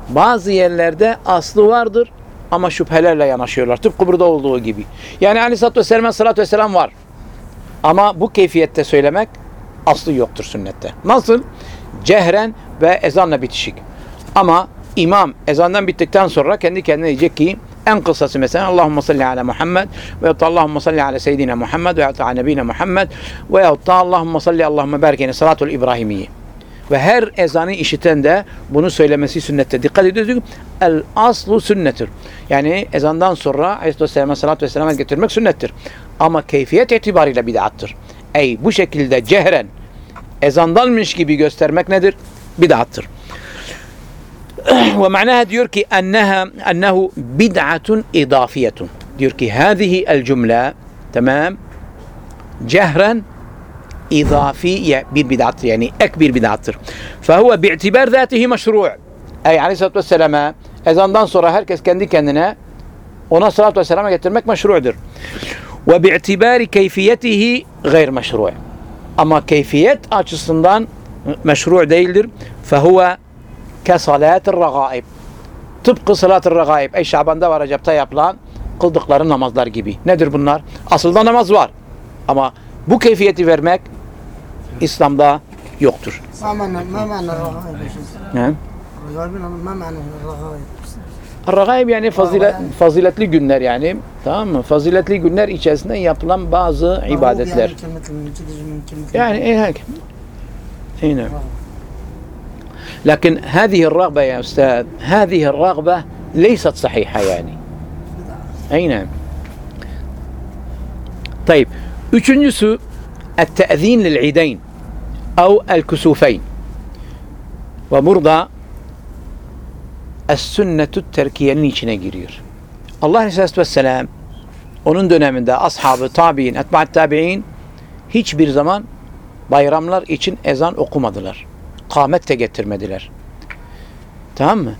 bazı yerlerde aslı vardır ama şüphelerle yanaşıyorlar. Tıpkı burada olduğu gibi. Yani aleyhissalatü vesselam'a salatü vesselam var. Ama bu keyfiyette söylemek aslı yoktur sünnette. Nasıl? Cehren ve ezanla bitişik. Ama imam ezandan bittikten sonra kendi kendine diyecek ki en kısası mesela Allahümme salli ala Muhammed ve Allahümme salli ala seyyidina Muhammed ve ala nebine Muhammed ve da Allahümme salli Allahümme berkeni salatul İbrahimiye. Ve her ezanı işiten de bunu söylemesi sünnette. Dikkat ediyoruz. El aslu sünnettir. Yani ezandan sonra Aleyhisselam'a salatu vesselam'a getirmek sünnettir. Ama keyfiyet itibariyle bid'attır. Ey bu şekilde cehren ezandanmış gibi göstermek nedir? Bid'attır. Ve manaha diyor ki enneha ennehu bid'atun idafiyetun. Diyor ki hadihi el cümle tamam cehren izafiye bir bid'attır. Yani ek bir bid'attır. Fehuve bi'tibar zatihi meşru' Ey aleyhissalatü vesselam'a ezandan sonra herkes kendi kendine ona salatü vesselam'a getirmek meşru'dur. Ve bi'tibari keyfiyetihi gayr meşru' Ama keyfiyet açısından meşru' değildir. Fehuve kesalatir ragaib. Tıpkı salatır ragaib. Ey Şaban'da ve Recep'te yapılan kıldıkları namazlar gibi. Nedir bunlar? Aslında namaz var. Ama bu keyfiyeti vermek İslam'da yoktur. Ragaib yani fazilet, faziletli günler yani. Tamam mı? Faziletli günler içerisinde yapılan bazı ibadetler. Yani en hakim. Aynen. لكن هذه الرغبة يا أستاذ هذه الرغبة ليست صحيحة يعني أي نعم طيب üçüncüsü التأذين للعيدين أو الكسوفين وبرضه السنة terkiyenin içine giriyor. Allah Aleyhisselatü Vesselam onun döneminde ashabı, tabi'in, etba'at tabi'in hiçbir zaman bayramlar için ezan okumadılar. Kâmet de getirmediler. Tamam mı?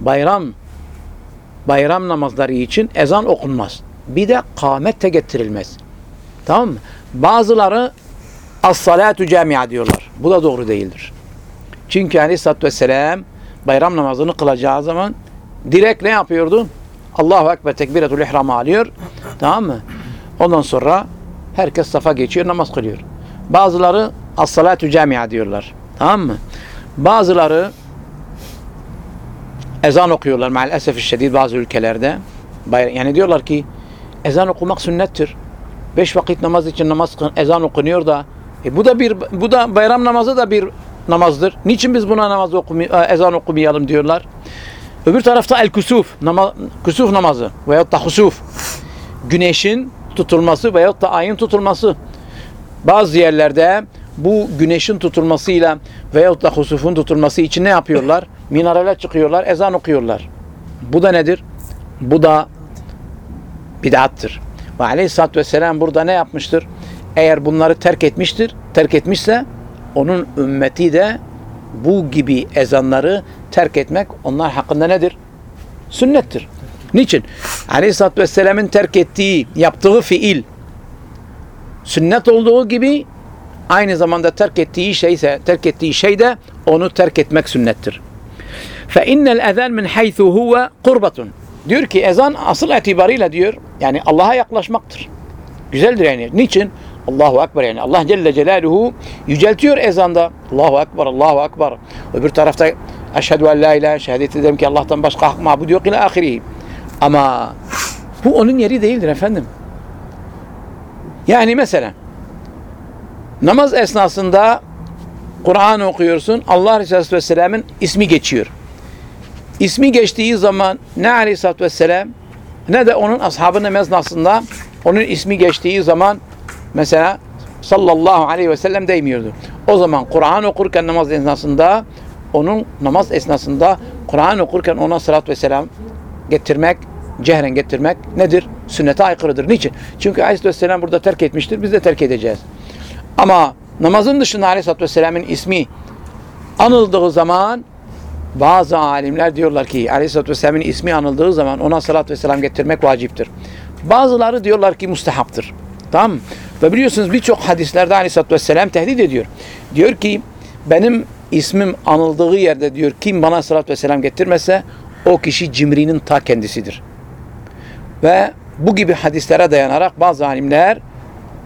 Bayram bayram namazları için ezan okunmaz. Bir de kâmet de getirilmez. Tamam mı? Bazıları as-salatu camia diyorlar. Bu da doğru değildir. Çünkü Aleyhisselatü Vesselam bayram namazını kılacağı zaman direkt ne yapıyordu? Allahu Ekber tekbiratul ihramı alıyor. Tamam mı? Ondan sonra herkes safa geçiyor, namaz kılıyor. Bazıları as-salatu camia diyorlar. Tamam mı? Bazıları ezan okuyorlar maalesef şiddet bazı ülkelerde. Yani diyorlar ki ezan okumak sünnettir. Beş vakit namaz için namaz ezan okunuyor da e bu da bir bu da bayram namazı da bir namazdır. Niçin biz buna namaz okumi, e, ezan okumayalım diyorlar. Öbür tarafta el kusuf, nama, kusuf namazı veyahut da husuf. Güneşin tutulması veyahut da ayın tutulması. Bazı yerlerde bu güneşin tutulmasıyla veyahut da husufun tutulması için ne yapıyorlar? Minarele çıkıyorlar, ezan okuyorlar. Bu da nedir? Bu da bid'attır. Ve aleyhissalatü vesselam burada ne yapmıştır? Eğer bunları terk etmiştir, terk etmişse onun ümmeti de bu gibi ezanları terk etmek onlar hakkında nedir? Sünnettir. Niçin? Aleyhisselatü Vesselam'ın terk ettiği, yaptığı fiil sünnet olduğu gibi aynı zamanda terk ettiği şeyse, terk ettiği şey de onu terk etmek sünnettir. Fe innel ezan min haythu huve kurbatun. Diyor ki ezan asıl itibarıyla diyor yani Allah'a yaklaşmaktır. Güzeldir yani. Niçin? Allahu Ekber yani. Allah Celle Celaluhu yüceltiyor ezanda. Allahu Ekber, Allahu Ekber. Öbür tarafta Eşhedü en la ilahe şehadet ederim ki Allah'tan başka hak mabud yok ila ahirihi. Ama bu onun yeri değildir efendim. Yani mesela namaz esnasında Kur'an okuyorsun. Allah Resulü Vesselam'ın ismi geçiyor. İsmi geçtiği zaman ne Aleyhisselatü Vesselam ne de onun ashabının esnasında onun ismi geçtiği zaman mesela sallallahu aleyhi ve sellem değmiyordu. O zaman Kur'an okurken namaz esnasında onun namaz esnasında Kur'an okurken ona salat ve selam getirmek, cehren getirmek nedir? Sünnete aykırıdır. Niçin? Çünkü Aleyhisselatü Vesselam burada terk etmiştir. Biz de terk edeceğiz. Ama namazın dışında Aleyhisselatü Vesselam'ın ismi anıldığı zaman bazı alimler diyorlar ki Aleyhisselatü Vesselam'ın ismi anıldığı zaman ona salat ve selam getirmek vaciptir. Bazıları diyorlar ki mustahaptır. Tamam? Ve biliyorsunuz birçok hadislerde Aleyhisselatü Vesselam tehdit ediyor. Diyor ki benim ismim anıldığı yerde diyor kim bana salat ve selam getirmese o kişi cimrinin ta kendisidir. Ve bu gibi hadislere dayanarak bazı alimler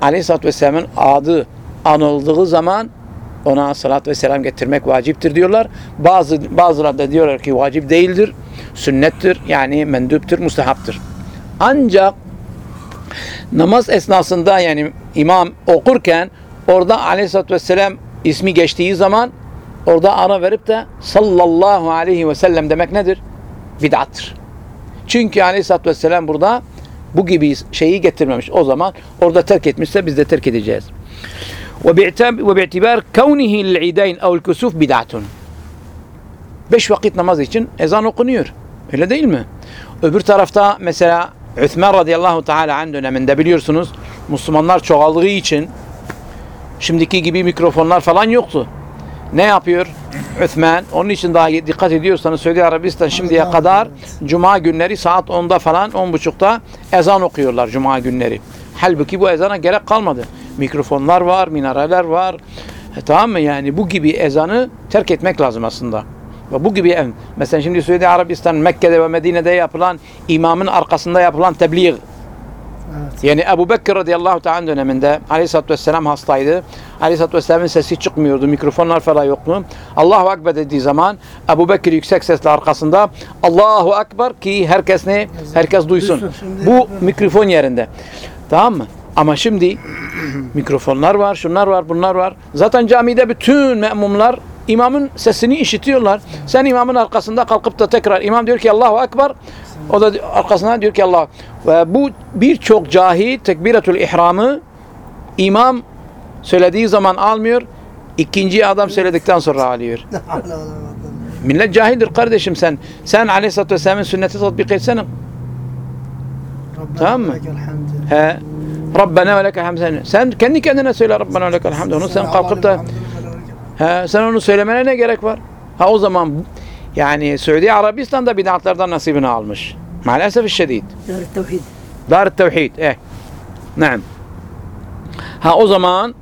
Aleyhisselatü Vesselam'ın adı anıldığı zaman ona salat ve selam getirmek vaciptir diyorlar. Bazı bazıları da diyorlar ki vacip değildir, sünnettir yani menduptur, mustahaptır. Ancak namaz esnasında yani imam okurken orada aleyhissalatü vesselam ismi geçtiği zaman orada ara verip de sallallahu aleyhi ve sellem demek nedir? Bid'attır. Çünkü aleyhissalatü vesselam burada bu gibi şeyi getirmemiş. O zaman orada terk etmişse biz de terk edeceğiz. وباعتب- وباعتبار كونه للعيدين أو الكسوف بدعة Beş vakit namaz için ezan okunuyor. Öyle değil mi? Öbür tarafta mesela Üthman radıyallahu teala an döneminde biliyorsunuz Müslümanlar çoğaldığı için şimdiki gibi mikrofonlar falan yoktu. Ne yapıyor Üthman? Onun için daha dikkat ediyorsanız Suudi Arabistan şimdiye Evet, kadar Cuma günleri saat 10'da falan 10.30'da ezan okuyorlar Cuma günleri. Halbuki bu ezana gerek kalmadı. Mikrofonlar var, minareler var. E, tamam mı? Yani bu gibi ezanı terk etmek lazım aslında. Ve bu gibi mesela şimdi Suudi Arabistan, Mekke'de ve Medine'de yapılan imamın arkasında yapılan tebliğ Evet. yani Ebu Bekir radıyallahu ta'ala döneminde Aleyhisselatü Vesselam hastaydı. Aleyhisselatü Vesselam'ın sesi çıkmıyordu. Mikrofonlar falan yoktu. Allahu Ekber dediği zaman Ebu Bekir yüksek sesle arkasında Allahu Ekber ki herkes ne? Herkes duysun. Duysun. Bu mikrofon yerinde. Tamam mı? Ama şimdi mikrofonlar var, şunlar var, bunlar var. Zaten camide bütün me'mumlar imamın sesini işitiyorlar. Sen imamın arkasında kalkıp da tekrar imam diyor ki Allahu Ekber. O da arkasından diyor ki Allah. Ve bu birçok cahil tekbiratul ihramı imam söylediği zaman almıyor. ikinci adam söyledikten sonra alıyor. Millet cahildir kardeşim sen. Sen Aleyhisselatü Vesselam'ın sünneti tatbik etsene. Tamam mı? He. Rabbena ve lekel hamd. Sen- kendi kendine söyle Rabbena ve lekel hamd. Onu sen kalkıp da he, sen onu söylemene ne gerek var? Ha o zaman yani Suudi Arabistan'da bid'atlardan nasibini almış. Maalesef şiddet. Dar tevhid. Dar tevhid. Eh. Naam. Ha o zaman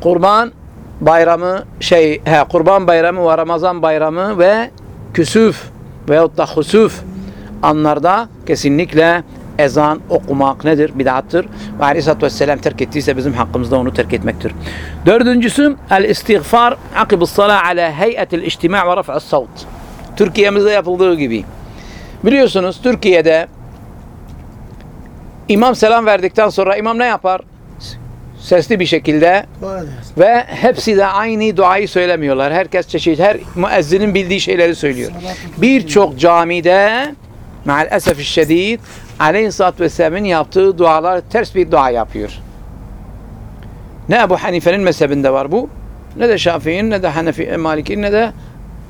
kurban bayramı şey he kurban bayramı ve Ramazan bayramı ve küsüf veyahut da husuf anlarda kesinlikle ezan okumak nedir? Bid'attır. Ve Aleyhisselatü Vesselam terk ettiyse bizim hakkımızda onu terk etmektir. Dördüncüsü el istiğfar akibus salah ala heyetil içtima ve raf'as savt. Türkiye'mizde yapıldığı gibi. Biliyorsunuz Türkiye'de imam selam verdikten sonra imam ne yapar? Sesli bir şekilde ve hepsi de aynı duayı söylemiyorlar. Herkes çeşit, her müezzinin bildiği şeyleri söylüyor. Birçok camide maalesef şiddet Aleyhisselatü Vesselam'ın yaptığı dualar ters bir dua yapıyor. Ne Ebu Hanife'nin mezhebinde var bu, ne de Şafii'nin, ne de Hanefi, Malik'in, ne de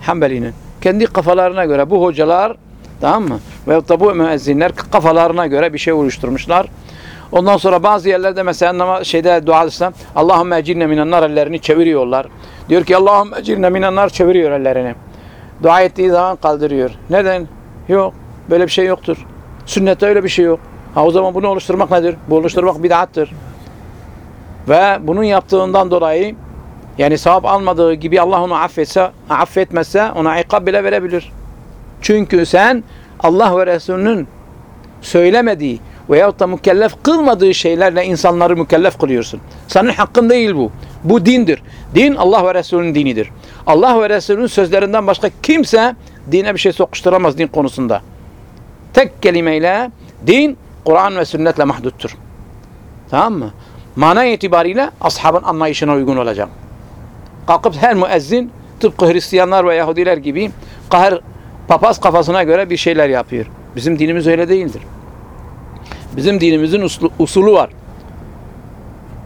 Hanbeli'nin. Kendi kafalarına göre bu hocalar, tamam mı? Veyahut da bu müezzinler kafalarına göre bir şey oluşturmuşlar. Ondan sonra bazı yerlerde mesela şeyde dua etsem Allahümme ecirne minennar ellerini çeviriyorlar. Diyor ki Allahümme ecirne minennar çeviriyor ellerini. Dua ettiği zaman kaldırıyor. Neden? Yok. Böyle bir şey yoktur. Sünnette öyle bir şey yok. Ha o zaman bunu oluşturmak nedir? Bu oluşturmak bid'attır. Ve bunun yaptığından dolayı yani sevap almadığı gibi Allah onu affetse, affetmezse ona ikab bile verebilir. Çünkü sen Allah ve Resulünün söylemediği veyahut da mükellef kılmadığı şeylerle insanları mükellef kılıyorsun. Senin hakkın değil bu. Bu dindir. Din Allah ve Resulünün dinidir. Allah ve Resulünün sözlerinden başka kimse dine bir şey sokuşturamaz din konusunda. Tek kelimeyle din Kur'an ve sünnetle mahduttur. Tamam mı? Mana itibariyle ashabın anlayışına uygun olacak. Kalkıp her müezzin tıpkı Hristiyanlar ve Yahudiler gibi kahır papaz kafasına göre bir şeyler yapıyor. Bizim dinimiz öyle değildir. Bizim dinimizin uslu- usulü var.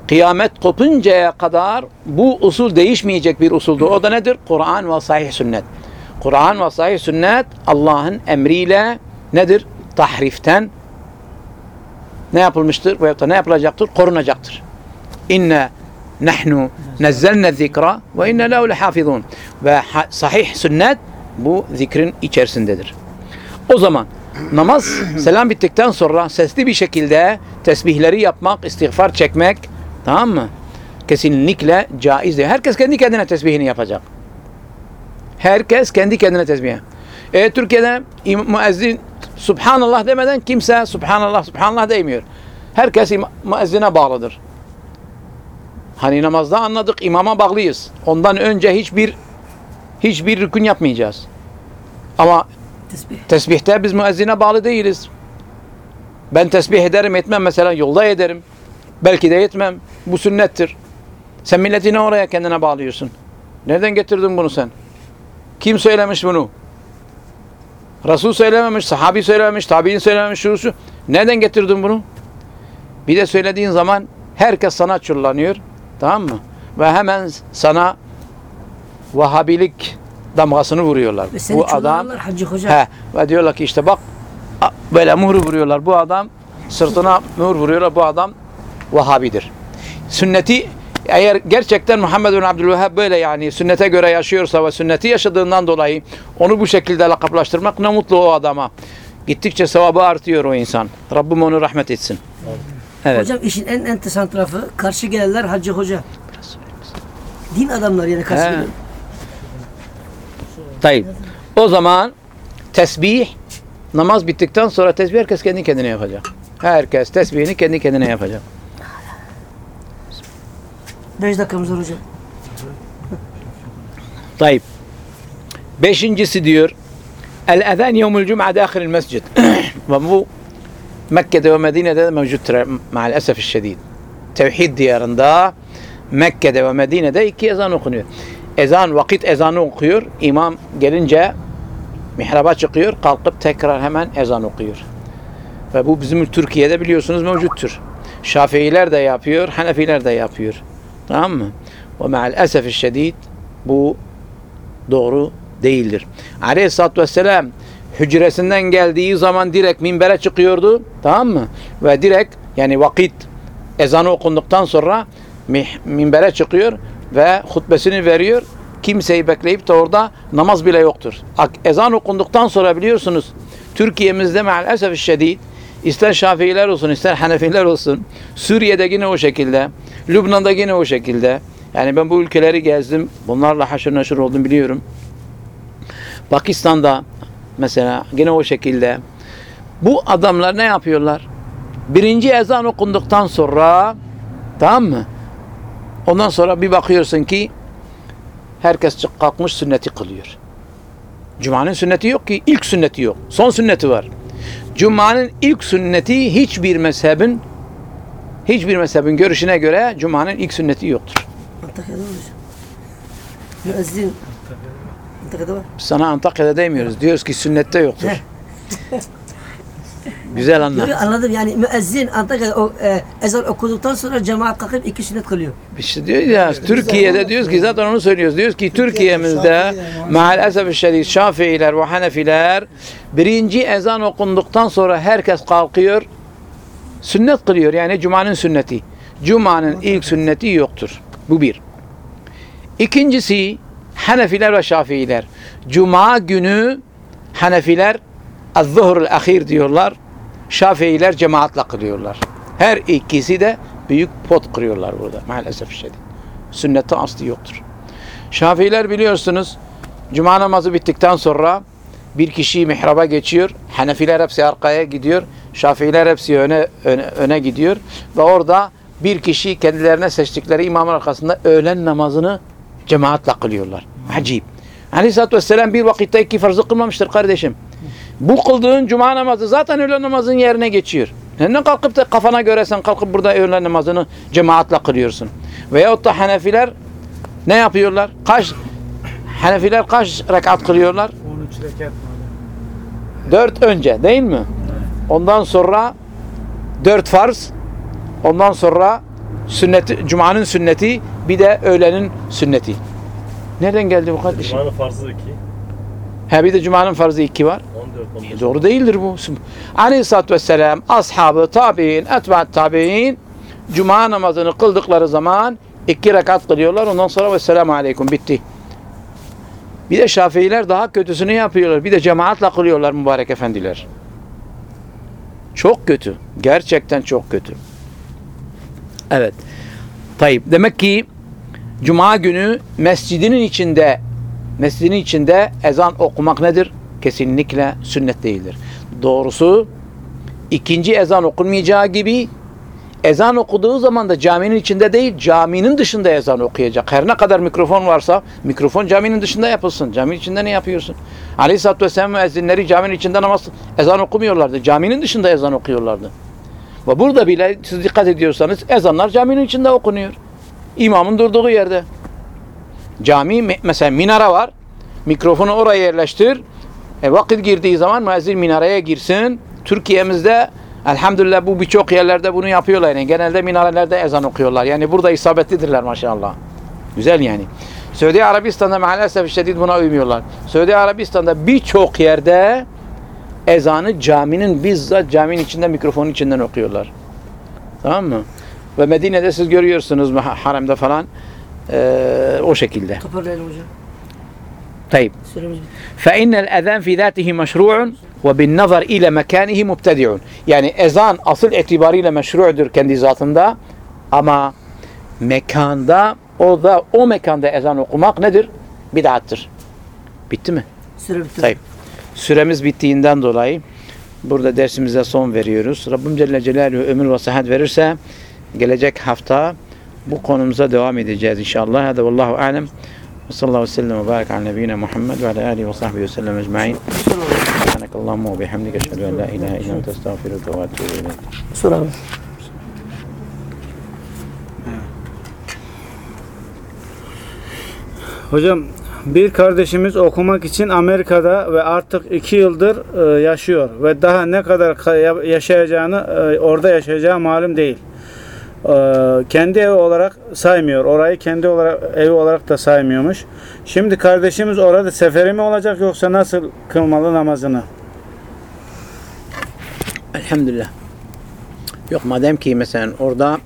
Kıyamet kopuncaya kadar bu usul değişmeyecek bir usuldür. O da nedir? Kur'an ve sahih sünnet. Kur'an ve sahih sünnet Allah'ın emriyle nedir? Tahriften ne yapılmıştır veyahut da ne yapılacaktır? Korunacaktır. İnne nahnu nezzelne zikra ve inne lehu lehafizun. Ve sahih sünnet bu zikrin içerisindedir. O zaman namaz selam bittikten sonra sesli bir şekilde tesbihleri yapmak, istiğfar çekmek tamam mı? Kesinlikle caizdir. Herkes kendi kendine tesbihini yapacak. Herkes kendi kendine tesbih. E, Türkiye'de müezzin Subhanallah demeden kimse Subhanallah Subhanallah demiyor. Herkes müezzine bağlıdır. Hani namazda anladık imama bağlıyız. Ondan önce hiçbir hiçbir rükün yapmayacağız. Ama Tesbih. tesbihte biz müezzine bağlı değiliz. Ben tesbih ederim etmem mesela yolda ederim. Belki de etmem. Bu sünnettir. Sen milletini oraya kendine bağlıyorsun. Nereden getirdin bunu sen? Kim söylemiş bunu? Resul söylememiş, sahabi söylememiş, tabi'in söylememiş, şu şu. Nereden getirdin bunu? Bir de söylediğin zaman herkes sana çullanıyor. Tamam mı? Ve hemen sana Vahabilik damgasını vuruyorlar. Seni Bu adam Hacı Hoca. He, ve diyorlar ki işte bak böyle muhru vuruyorlar. Bu adam sırtına muhur vuruyorlar. Bu adam Vahabidir. Sünneti eğer gerçekten Muhammed bin Abdülvehhab böyle yani sünnete göre yaşıyorsa ve sünneti yaşadığından dolayı onu bu şekilde lakaplaştırmak ne mutlu o adama. Gittikçe sevabı artıyor o insan. Rabbim onu rahmet etsin. Evet. Hocam işin en enteresan tarafı karşı gelenler Hacı Hoca. Din adamları yani karşı He. gelen. Tayyip. O zaman tesbih namaz bittikten sonra tesbih herkes kendi kendine yapacak. Herkes tesbihini kendi kendine yapacak. Beş dakikamız var hocam. Tayyip. Beşincisi diyor El ezan yevmul cum'a dâhilil mescid. ve bu Mekke'de ve Medine'de de mevcuttur maalesef şiddet. Tevhid diyarında Mekke'de ve Medine'de iki ezan okunuyor. Ezan vakit ezanı okuyor. İmam gelince mihraba çıkıyor. Kalkıp tekrar hemen ezan okuyor. Ve bu bizim Türkiye'de biliyorsunuz mevcuttur. Şafiiler de yapıyor, Hanefiler de yapıyor. Tamam mı? Ve maalesef şiddet bu doğru değildir. Aleyhisselatü Vesselam hücresinden geldiği zaman direkt minbere çıkıyordu. Tamam mı? Ve direkt yani vakit ezanı okunduktan sonra minbere çıkıyor ve hutbesini veriyor. Kimseyi bekleyip de orada namaz bile yoktur. Ezan okunduktan sonra biliyorsunuz Türkiye'mizde maalesef şiddet ister Şafiiler olsun ister Hanefiler olsun Suriye'de yine o şekilde Lübnan'da yine o şekilde yani ben bu ülkeleri gezdim bunlarla haşır neşir oldum biliyorum Pakistan'da mesela yine o şekilde bu adamlar ne yapıyorlar? Birinci ezan okunduktan sonra tamam mı? Ondan sonra bir bakıyorsun ki herkes kalkmış sünneti kılıyor. Cuma'nın sünneti yok ki. ilk sünneti yok. Son sünneti var. Cuma'nın ilk sünneti hiçbir mezhebin hiçbir mezhebin görüşüne göre Cuma'nın ilk sünneti yoktur. Antakya'da var hocam. Müezzin. Sana Antakya'da demiyoruz. Diyoruz ki sünnette yoktur. Güzel anlat. yok, anladım yani müezzin Antakya'da o, e, ezan okuduktan sonra cemaat kalkıp iki sünnet kılıyor. İşte diyor ya Türkiye'de diyoruz ki zaten onu söylüyoruz. Diyoruz ki Türkiye'mizde maalesef şiddet Şafiiler ve Hanefiler birinci ezan okunduktan sonra herkes kalkıyor sünnet kılıyor. Yani Cuma'nın sünneti. Cuma'nın ilk sünneti yoktur. Bu bir. İkincisi Hanefiler ve Şafiiler. Cuma günü Hanefiler az-zuhrul ahir diyorlar. Şafiiler cemaatle kılıyorlar. Her ikisi de büyük pot kırıyorlar burada maalesef şiddet. Sünnette aslı yoktur. Şafiiler biliyorsunuz cuma namazı bittikten sonra bir kişi mihraba geçiyor. Hanefiler hepsi arkaya gidiyor. Şafiiler hepsi öne, öne, öne gidiyor. Ve orada bir kişi kendilerine seçtikleri imamın arkasında öğlen namazını cemaatle kılıyorlar. Acayip. Aleyhisselatü Vesselam bir vakitte iki farzı kılmamıştır kardeşim. Bu kıldığın cuma namazı zaten öğlen namazın yerine geçiyor. Neden kalkıp da kafana göre sen kalkıp burada öğlen namazını cemaatle kılıyorsun? Veyahut da Hanefiler ne yapıyorlar? Kaç Hanefiler kaç rekat kılıyorlar? 13 rekat mı? Dört önce değil mi? Ondan sonra dört farz. Ondan sonra sünneti, Cuma'nın sünneti bir de öğlenin sünneti. Nereden geldi bu kardeşim? Cuma'nın farzı 2, Ha bir de Cuma'nın farzı iki var. 14, 15. Doğru değildir bu. Aleyhisselatü Vesselam ashabı, tabi'in, etbaat tabi'in Cuma namazını kıldıkları zaman iki rekat kılıyorlar. Ondan sonra vesselamu aleyküm bitti. Bir de Şafiiler daha kötüsünü yapıyorlar. Bir de cemaatle kılıyorlar mübarek efendiler. Çok kötü. Gerçekten çok kötü. Evet. Tayyip. Demek ki Cuma günü mescidinin içinde mescidinin içinde ezan okumak nedir? Kesinlikle sünnet değildir. Doğrusu ikinci ezan okunmayacağı gibi ezan okuduğu zaman da caminin içinde değil, caminin dışında ezan okuyacak. Her ne kadar mikrofon varsa, mikrofon caminin dışında yapılsın. Caminin içinde ne yapıyorsun? Aleyhisselatü Vesselam müezzinleri caminin içinde namaz, ezan okumuyorlardı. Caminin dışında ezan okuyorlardı. Ve burada bile siz dikkat ediyorsanız ezanlar caminin içinde okunuyor. İmamın durduğu yerde. Cami me- mesela minara var. Mikrofonu oraya yerleştir. E, vakit girdiği zaman müezzin minareye girsin. Türkiye'mizde elhamdülillah bu birçok yerlerde bunu yapıyorlar. Yani genelde minarelerde ezan okuyorlar. Yani burada isabetlidirler maşallah. Güzel yani. Suudi Arabistan'da maalesef şiddet buna uymuyorlar. Suudi Arabistan'da birçok yerde ezanı caminin bizzat caminin içinde mikrofonun içinden okuyorlar. Tamam mı? Ve Medine'de siz görüyorsunuz ha- haremde falan eee, o şekilde. Toparlayalım hocam. Tayyip. Süremiz bitti. فإن الأذان في ذاته مشروع وبالنظر إلى مكانه مبتدع. Yani ezan asıl itibariyle meşru'dur kendi zatında ama mekanda o da o mekanda ezan okumak nedir? Bid'attır. Bitti mi? Süre bitti. Tayyip. Süremiz bittiğinden dolayı burada dersimize son veriyoruz. Rabbim Celle Celaluhu ömür ve sıhhat verirse gelecek hafta bu konumuza devam edeceğiz inşallah. Hadi vallahu alem. Sallallahu aleyhi ve sellem ve barik ala nebiyyina Muhammed ve ala alihi ve sahbihi ve sellem ecma'in. Subhanakallahumma ve bihamdike eşhedü en la ilahe illa ente estağfiruke ve etûbü ileyk. Soralım. Hocam bir kardeşimiz okumak için Amerika'da ve artık iki yıldır e, yaşıyor ve daha ne kadar ka- ya- yaşayacağını e, orada yaşayacağı malum değil. E, kendi evi olarak saymıyor. Orayı kendi olarak evi olarak da saymıyormuş. Şimdi kardeşimiz orada seferi mi olacak yoksa nasıl kılmalı namazını? Elhamdülillah. Yok madem ki mesela orada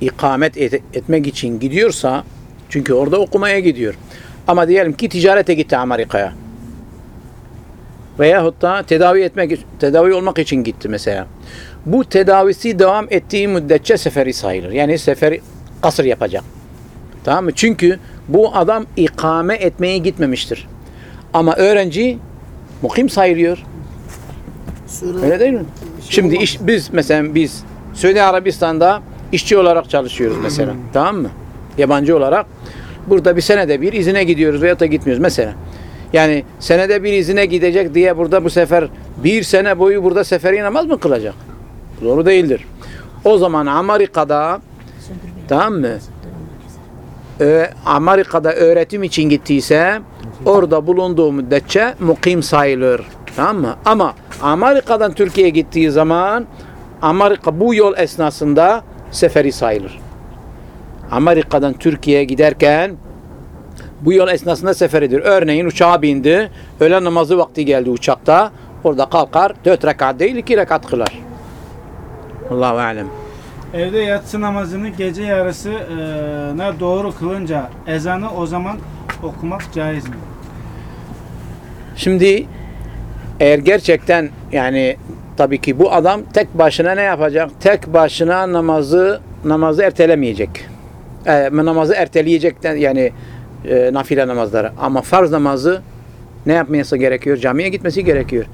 ikamet et- etmek için gidiyorsa çünkü orada okumaya gidiyor. Ama diyelim ki ticarete gitti Amerika'ya. Veyahut da tedavi etmek tedavi olmak için gitti mesela. Bu tedavisi devam ettiği müddetçe seferi sayılır. Yani seferi kasır yapacak. Tamam mı? Çünkü bu adam ikame etmeye gitmemiştir. Ama öğrenci mukim sayılıyor. Süre Öyle değil mi? Şimdi iş, biz mesela biz Suudi Arabistan'da işçi olarak çalışıyoruz mesela. Tamam mı? Yabancı olarak. Burada bir senede bir izine gidiyoruz veyahut da gitmiyoruz mesela. Yani senede bir izine gidecek diye burada bu sefer bir sene boyu burada seferi namaz mı kılacak? Doğru değildir. O zaman Amerika'da tamam mı? Ee, Amerika'da öğretim için gittiyse orada bulunduğu müddetçe mukim sayılır. Tamam mı? Ama Amerika'dan Türkiye'ye gittiği zaman Amerika bu yol esnasında seferi sayılır. Amerika'dan Türkiye'ye giderken bu yol esnasında seferidir. Örneğin uçağa bindi, öğlen namazı vakti geldi uçakta. Orada kalkar, dört rekat değil iki rekat kılar. Allahu alem. Evde yatsı namazını gece yarısına doğru kılınca ezanı o zaman okumak caiz mi? Şimdi eğer gerçekten yani tabii ki bu adam tek başına ne yapacak? Tek başına namazı namazı ertelemeyecek. E, namazı erteleyecekten yani e, nafile namazları. Ama farz namazı ne yapması gerekiyor? Camiye gitmesi gerekiyor.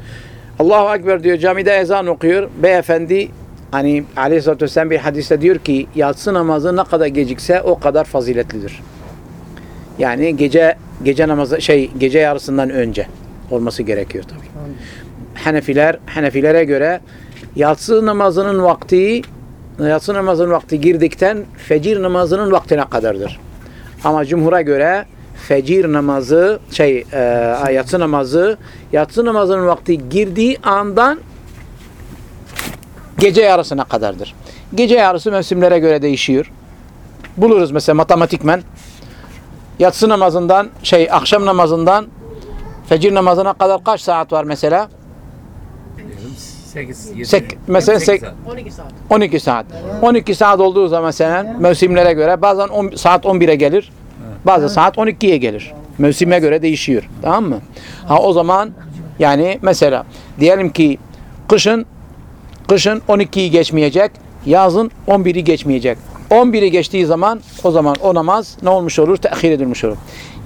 Allahu Ekber diyor camide ezan okuyor. Beyefendi hani aleyhissalatü vesselam bir hadiste diyor ki yatsı namazı ne kadar gecikse o kadar faziletlidir. Yani gece gece namazı şey gece yarısından önce olması gerekiyor tabii. Hanefiler Hanefilere göre yatsı namazının vakti yatsı namazının vakti girdikten fecir namazının vaktine kadardır. Ama cumhura göre fecir namazı şey e, yatsı namazı yatsı namazının vakti girdiği andan gece yarısına kadardır. Gece yarısı mevsimlere göre değişiyor. Buluruz mesela matematikmen yatsı namazından şey akşam namazından fecir namazına kadar kaç saat var mesela? 8, 7, Sek- mesela sek- 12 saat. 12 saat olduğu zaman senin mevsimlere göre bazen 10, saat 11'e gelir. Bazı saat 12'ye gelir. Mevsime göre değişiyor. Tamam mı? Ha o zaman yani mesela diyelim ki kışın kışın 12'yi geçmeyecek, yazın 11'i geçmeyecek. 11'i geçtiği zaman o zaman o namaz ne olmuş olur? Tehir edilmiş olur.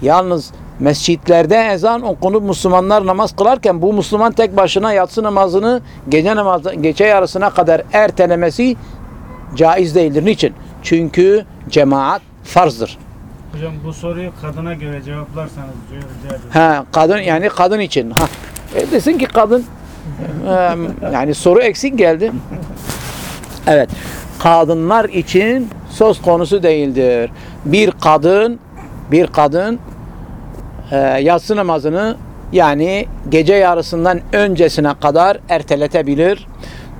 Yalnız mescitlerde ezan okunup Müslümanlar namaz kılarken bu Müslüman tek başına yatsı namazını gece namazı gece yarısına kadar ertelemesi caiz değildir. Niçin? Çünkü cemaat farzdır. Hocam bu soruyu kadına göre cevaplarsanız diyor rica ederim. Ha kadın yani kadın için. Ha e desin ki kadın yani soru eksik geldi. Evet. Kadınlar için söz konusu değildir. Bir kadın bir kadın e, yatsı namazını yani gece yarısından öncesine kadar erteletebilir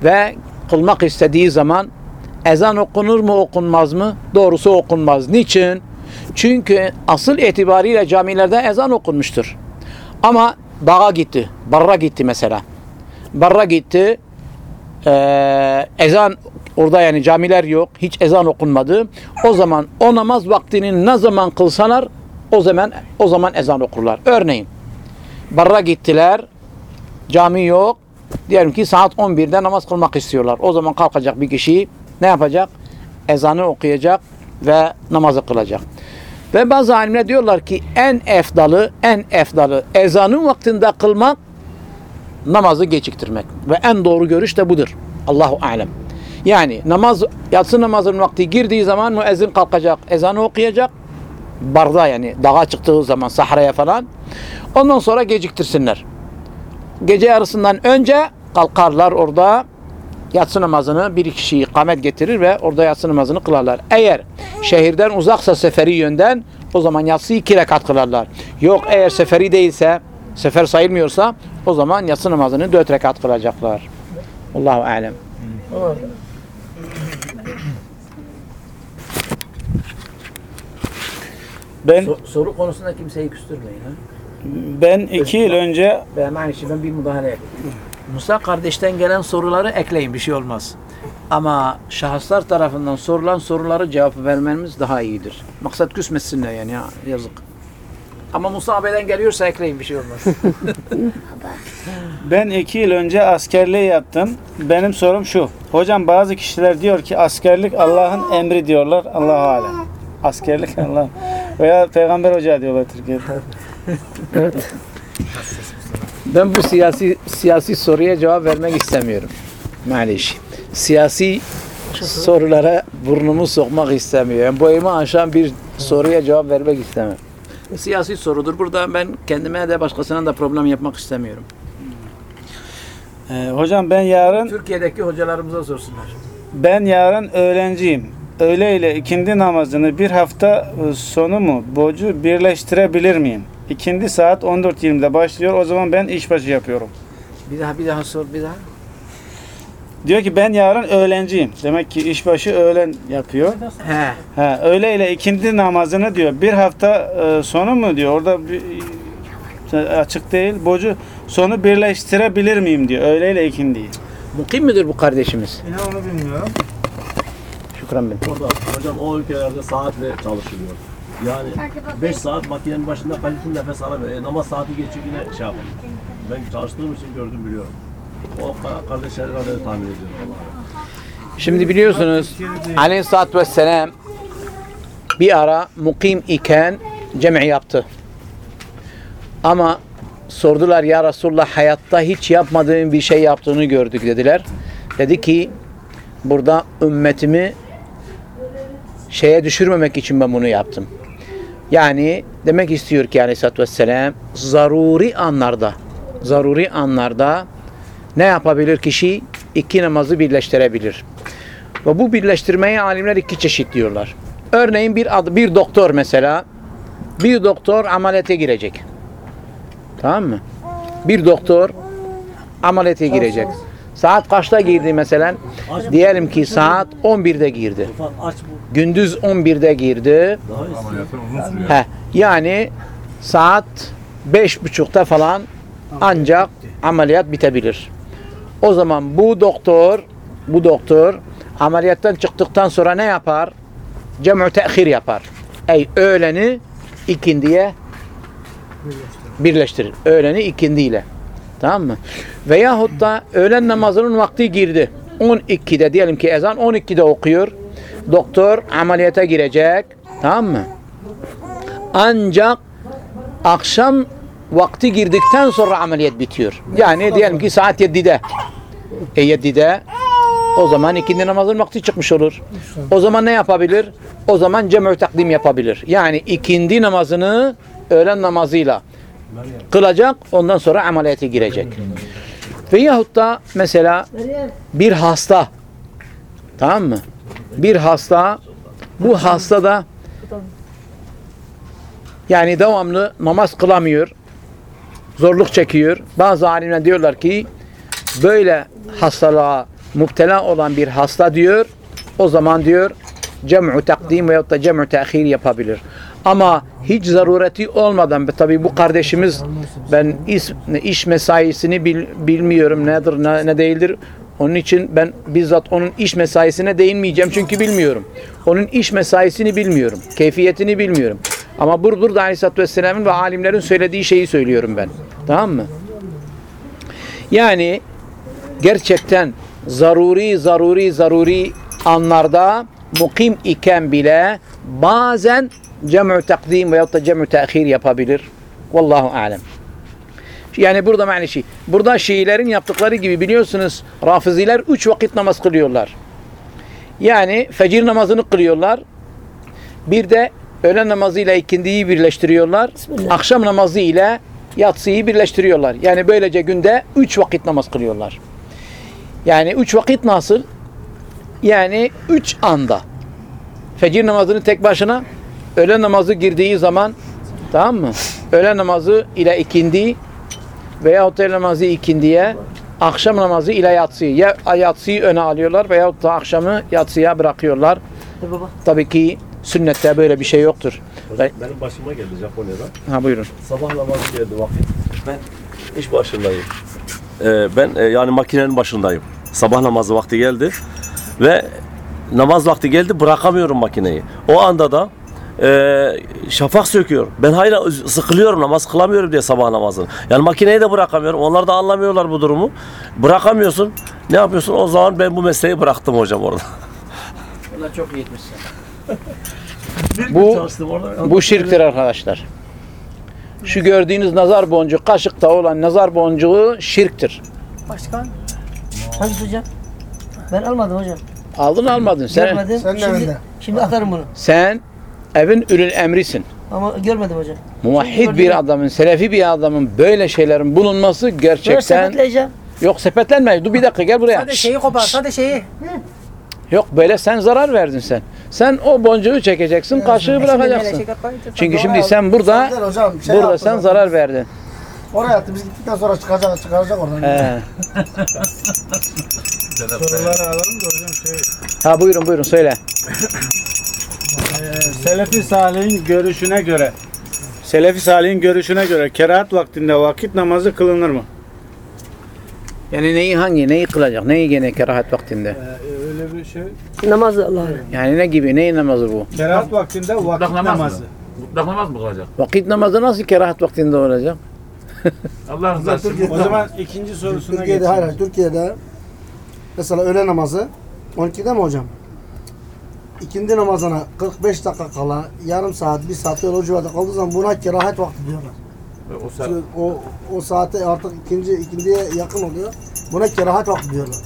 ve kılmak istediği zaman ezan okunur mu okunmaz mı? Doğrusu okunmaz. Niçin? Çünkü asıl itibariyle camilerde ezan okunmuştur. Ama dağa gitti, barra gitti mesela. Barra gitti, ee, ezan orada yani camiler yok, hiç ezan okunmadı. O zaman o namaz vaktini ne zaman kılsalar o zaman o zaman ezan okurlar. Örneğin barra gittiler, cami yok. Diyelim ki saat 11'de namaz kılmak istiyorlar. O zaman kalkacak bir kişi ne yapacak? Ezanı okuyacak ve namazı kılacak. Ve bazı alimler diyorlar ki en efdalı, en efdalı ezanın vaktinde kılmak namazı geciktirmek. Ve en doğru görüş de budur. Allahu alem. Yani namaz yatsı namazının vakti girdiği zaman müezzin kalkacak, ezanı okuyacak. Barda yani dağa çıktığı zaman sahraya falan. Ondan sonra geciktirsinler. Gece yarısından önce kalkarlar orada yatsı namazını bir kişi ikamet getirir ve orada yatsı namazını kılarlar. Eğer şehirden uzaksa seferi yönden o zaman yatsı iki rekat kılarlar. Yok eğer seferi değilse sefer sayılmıyorsa o zaman yatsı namazını dört rekat kılacaklar. Allahu alem. Ben soru konusunda kimseyi küstürmeyin. Ha? ben iki yıl önce Ben aynı şey ben bir müdahale yapayım. Musa kardeşten gelen soruları ekleyin bir şey olmaz. Ama şahıslar tarafından sorulan soruları cevap vermemiz daha iyidir. Maksat küsmesinler yani ya, yazık. Ama Musa abiden geliyorsa ekleyin bir şey olmaz. Ben iki yıl önce askerliği yaptım. Benim sorum şu. Hocam bazı kişiler diyor ki askerlik Allah'ın emri diyorlar. Allahu alem. Askerlik Allah. Veya Peygamber Hoca diyorlar Türkiye'de. ben bu siyasi siyasi soruya cevap vermek istemiyorum. Maalesef. Siyasi sorulara burnumu sokmak istemiyorum. Boyumu aşan bir soruya cevap vermek istemem. Siyasi sorudur. Burada ben kendime de başkasına da problem yapmak istemiyorum. Ee, hocam ben yarın Türkiye'deki hocalarımıza sorsunlar. ben yarın öğrenciyim. Öğle ile ikindi namazını bir hafta e, sonu mu bocu birleştirebilir miyim? İkindi saat 14.20'de başlıyor. O zaman ben işbaşı yapıyorum. Bir daha bir daha sor bir daha. Diyor ki ben yarın öğlenciyim. Demek ki işbaşı öğlen yapıyor. He. Ha, öğle ile ikindi namazını diyor. Bir hafta e, sonu mu diyor. Orada bir, e, açık değil. Bocu sonu birleştirebilir miyim diyor. Öğle ile ikindiyi. Mukim midir bu kardeşimiz? Yine onu bilmiyorum. Şükran ben. Orada hocam o ülkelerde saatle çalışılıyor. Yani 5 saat makinenin başında kaliteli nefes alamıyor. E, namaz saati geçiyor yine şey yapalım. Ben çalıştığım için gördüm biliyorum. O ka- kardeşler herhalde tahmin ediyorum. Vallahi. Şimdi biliyorsunuz Aleyhisselatü Vesselam bir ara mukim iken cem'i yaptı. Ama sordular ya Resulullah hayatta hiç yapmadığın bir şey yaptığını gördük dediler. Dedi ki burada ümmetimi şeye düşürmemek için ben bunu yaptım. Yani demek istiyor ki Aleyhisselatü Vesselam zaruri anlarda zaruri anlarda ne yapabilir kişi? İki namazı birleştirebilir. Ve bu birleştirmeyi alimler iki çeşit diyorlar. Örneğin bir ad, bir doktor mesela bir doktor ameliyete girecek. Tamam mı? Bir doktor ameliyete girecek. Saat kaçta girdi mesela? Diyelim ki saat 11'de girdi. Gündüz 11'de girdi. He, yani saat beş buçukta falan ancak ameliyat bitebilir. O zaman bu doktor bu doktor ameliyattan çıktıktan sonra ne yapar? Cem'u tehir yapar. Ey öğleni ikindiye birleştirir. Öğleni ikindiyle. Tamam mı? Veyahut da öğlen namazının vakti girdi. 12'de diyelim ki ezan 12'de okuyor. Doktor ameliyata girecek. Tamam mı? Ancak akşam vakti girdikten sonra ameliyat bitiyor. Yani diyelim ki saat 7'de. E 7'de o zaman ikindi namazın vakti çıkmış olur. O zaman ne yapabilir? O zaman cem'ü takdim yapabilir. Yani ikindi namazını öğlen namazıyla kılacak. Ondan sonra ameliyata girecek. Veyahut da mesela bir hasta tamam mı? Bir hasta bu hasta da yani devamlı namaz kılamıyor. Zorluk çekiyor. Bazı alimler diyorlar ki böyle hastalığa müptela olan bir hasta diyor o zaman diyor cem'u takdim veyahut da cem'u tehir yapabilir. Ama hiç zarureti olmadan tabi bu kardeşimiz ben iş, iş mesaisini bil- bilmiyorum nedir ne, ne değildir. Onun için ben bizzat onun iş mesaisine değinmeyeceğim çünkü bilmiyorum. Onun iş mesaisini bilmiyorum. Keyfiyetini bilmiyorum. Ama bur burada Aleyhisselatü Vesselam'ın ve alimlerin söylediği şeyi söylüyorum ben. Tamam mı? Yani gerçekten zaruri zaruri zaruri anlarda mukim iken bile bazen cem'u takdim veyahut da cem'u tehir yapabilir. Vallahu alem. Yani burada mani şey. Burada Şiilerin yaptıkları gibi biliyorsunuz Rafiziler üç vakit namaz kılıyorlar. Yani fecir namazını kılıyorlar. Bir de öğlen namazı ile ikindiyi birleştiriyorlar. Bismillah. Akşam namazı ile yatsıyı birleştiriyorlar. Yani böylece günde üç vakit namaz kılıyorlar. Yani üç vakit nasıl? Yani üç anda. Fecir namazını tek başına, öğlen namazı girdiği zaman tamam mı? Öğlen namazı ile ikindi veyahut öğlen namazı ikindiye, akşam namazı ile yatsıyı. Ya yatsıyı öne alıyorlar veyahut da akşamı yatsıya bırakıyorlar. E. Tabii ki sünnette böyle bir şey yoktur. Hocam, benim başıma geldi Japonya'da. Ha buyurun. Sabah namazı geldi vakit. Ben iş başındayım. Ee, ben e, yani makinenin başındayım. Sabah namazı vakti geldi ve namaz vakti geldi bırakamıyorum makineyi. O anda da e, şafak söküyor. Ben hayra sıkılıyorum namaz kılamıyorum diye sabah namazını. Yani makineyi de bırakamıyorum. Onlar da anlamıyorlar bu durumu. Bırakamıyorsun. Ne yapıyorsun? O zaman ben bu mesleği bıraktım hocam orada. Allah çok iyi etmişsin. Bir Bu- gün çalıştım orada. Bu şirktir arkadaşlar. Şu gördüğünüz nazar boncuğu, kaşıkta olan nazar boncuğu şirktir. Başkan. Hangisi hocam? Ben almadım hocam. Aldın almadın. Sen, Görmedim. Sen şimdi, bende. şimdi atarım bunu. sen evin ülül emrisin. Ama görmedim hocam. Muvahhid bir adamın, selefi bir adamın böyle şeylerin bulunması Böyle gerçekten... sepetleyeceğim. Yok sepetlenme. Dur bir dakika gel buraya. Hadi şeyi kopar, hadi şeyi. Yok böyle sen zarar verdin sen. Sen o boncuğu çekeceksin, kaşığı bırakacaksın. Çünkü şimdi sen burada hocam şey burada sen zarar verdin. Oraya attı biz gittikten sonra çıkacak çıkaracak oradan. He. Soruları alalım da hocam şey. Ha buyurun buyurun söyle. Selefi Salih'in görüşüne göre Selefi Salih'in görüşüne göre kerahat vaktinde vakit namazı kılınır mı? Yani neyi hangi, neyi kılacak, neyi gene kerahat vaktinde? Ee, öyle bir şey. Namazı Allah'a. Yani ne gibi, neyin namazı bu? Kerahat vaktinde vakit Mutlak namaz namazı. mı? Mutlak namaz mı kılacak? Vakit namazı nasıl kerahat vaktinde olacak? Allah rızası için. O zaman ikinci sorusuna Türkiye'de geçelim. hayır, hayır Türkiye'de mesela öğle namazı 12'de mi hocam? İkindi namazına 45 dakika kala yarım saat, bir saat öyle o civarda kaldığı zaman buna kerahat vakti diyorlar. O saat- Çünkü o, o saate artık ikinci, ikindiye yakın oluyor. Buna kerahat vakti diyorlar.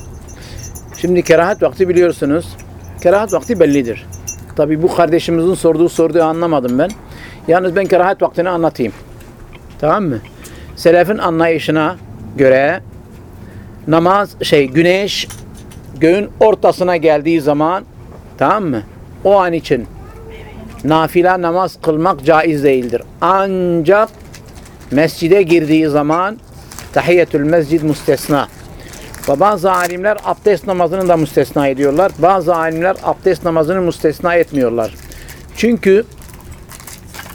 Şimdi kerahat vakti biliyorsunuz. Kerahat vakti bellidir. Tabi bu kardeşimizin sorduğu soruyu anlamadım ben. Yalnız ben kerahat vaktini anlatayım. Tamam mı? Selefin anlayışına göre namaz şey güneş göğün ortasına geldiği zaman tamam mı? O an için nafile namaz kılmak caiz değildir. Ancak mescide girdiği zaman tahiyyetül mescid müstesna. Ve bazı alimler abdest namazını da müstesna ediyorlar. Bazı alimler abdest namazını müstesna etmiyorlar. Çünkü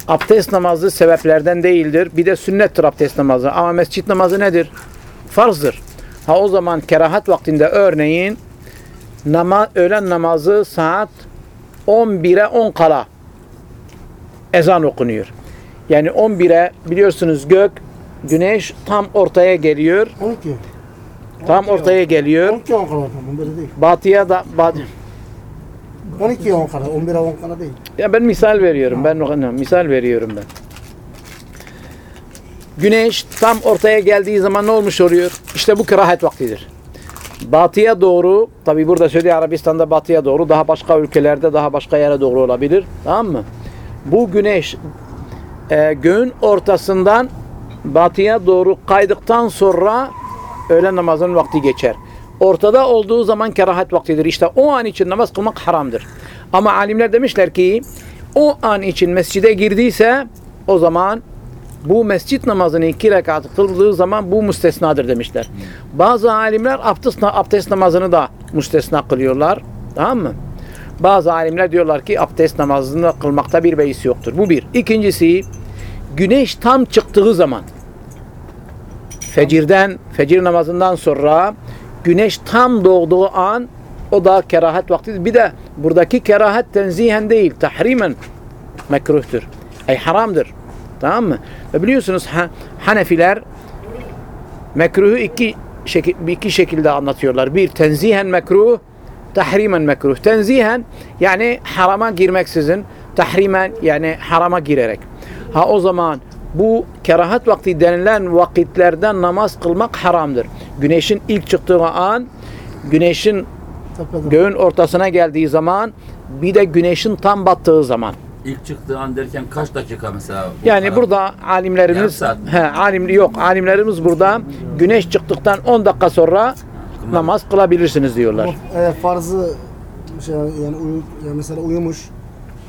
abdest namazı sebeplerden değildir. Bir de sünnettir abdest namazı. Ama mescit namazı nedir? Farzdır. Ha o zaman kerahat vaktinde örneğin nama, öğlen namazı saat 11'e 10 kala ezan okunuyor. Yani 11'e biliyorsunuz gök, güneş tam ortaya geliyor. 12. Tam ortaya geliyor. 12 10 kala tamam böyle değil. Batıya da bat 12 10 kala, 11'e 10 kala değil. ya ben misal veriyorum. Ben misal veriyorum ben. Güneş tam ortaya geldiği zaman ne olmuş oluyor? İşte bu kerahat vaktidir. Batıya doğru, tabi burada Suudi Arabistan'da batıya doğru, daha başka ülkelerde daha başka yere doğru olabilir. Tamam mı? Bu güneş e, göğün ortasından batıya doğru kaydıktan sonra öğlen namazının vakti geçer. Ortada olduğu zaman kerahat vaktidir. İşte o an için namaz kılmak haramdır. Ama alimler demişler ki o an için mescide girdiyse o zaman bu mescit namazını iki rekat kıldığı zaman bu müstesnadır demişler. Bazı alimler abdest, abdest namazını da müstesna kılıyorlar. Tamam mı? Bazı alimler diyorlar ki abdest namazını kılmakta bir beis yoktur. Bu bir. İkincisi güneş tam çıktığı zaman fecirden, fecir namazından sonra güneş tam doğduğu an o da kerahat vaktidir. Bir de buradaki kerahat tenzihen değil, tahrimen mekruhtur. Ay haramdır. Tamam mı? Ve biliyorsunuz ha, Hanefiler mekruhu iki, şekil, iki şekilde anlatıyorlar. Bir tenzihen mekruh, tahrimen mekruh. Tenzihen yani harama girmeksizin, tahrimen yani harama girerek. Ha o zaman bu kerahat vakti denilen vakitlerden namaz kılmak haramdır. Güneşin ilk çıktığı an, güneşin göğün ortasına geldiği zaman, bir de güneşin tam battığı zaman. İlk çıktığı an derken kaç dakika mesela? bu Yani haram? burada alimlerimiz he alim yok alimlerimiz burada güneş çıktıktan 10 dakika sonra namaz kılabilirsiniz diyorlar. Ama eğer farzı şey yani, uyu, yani mesela uyumuş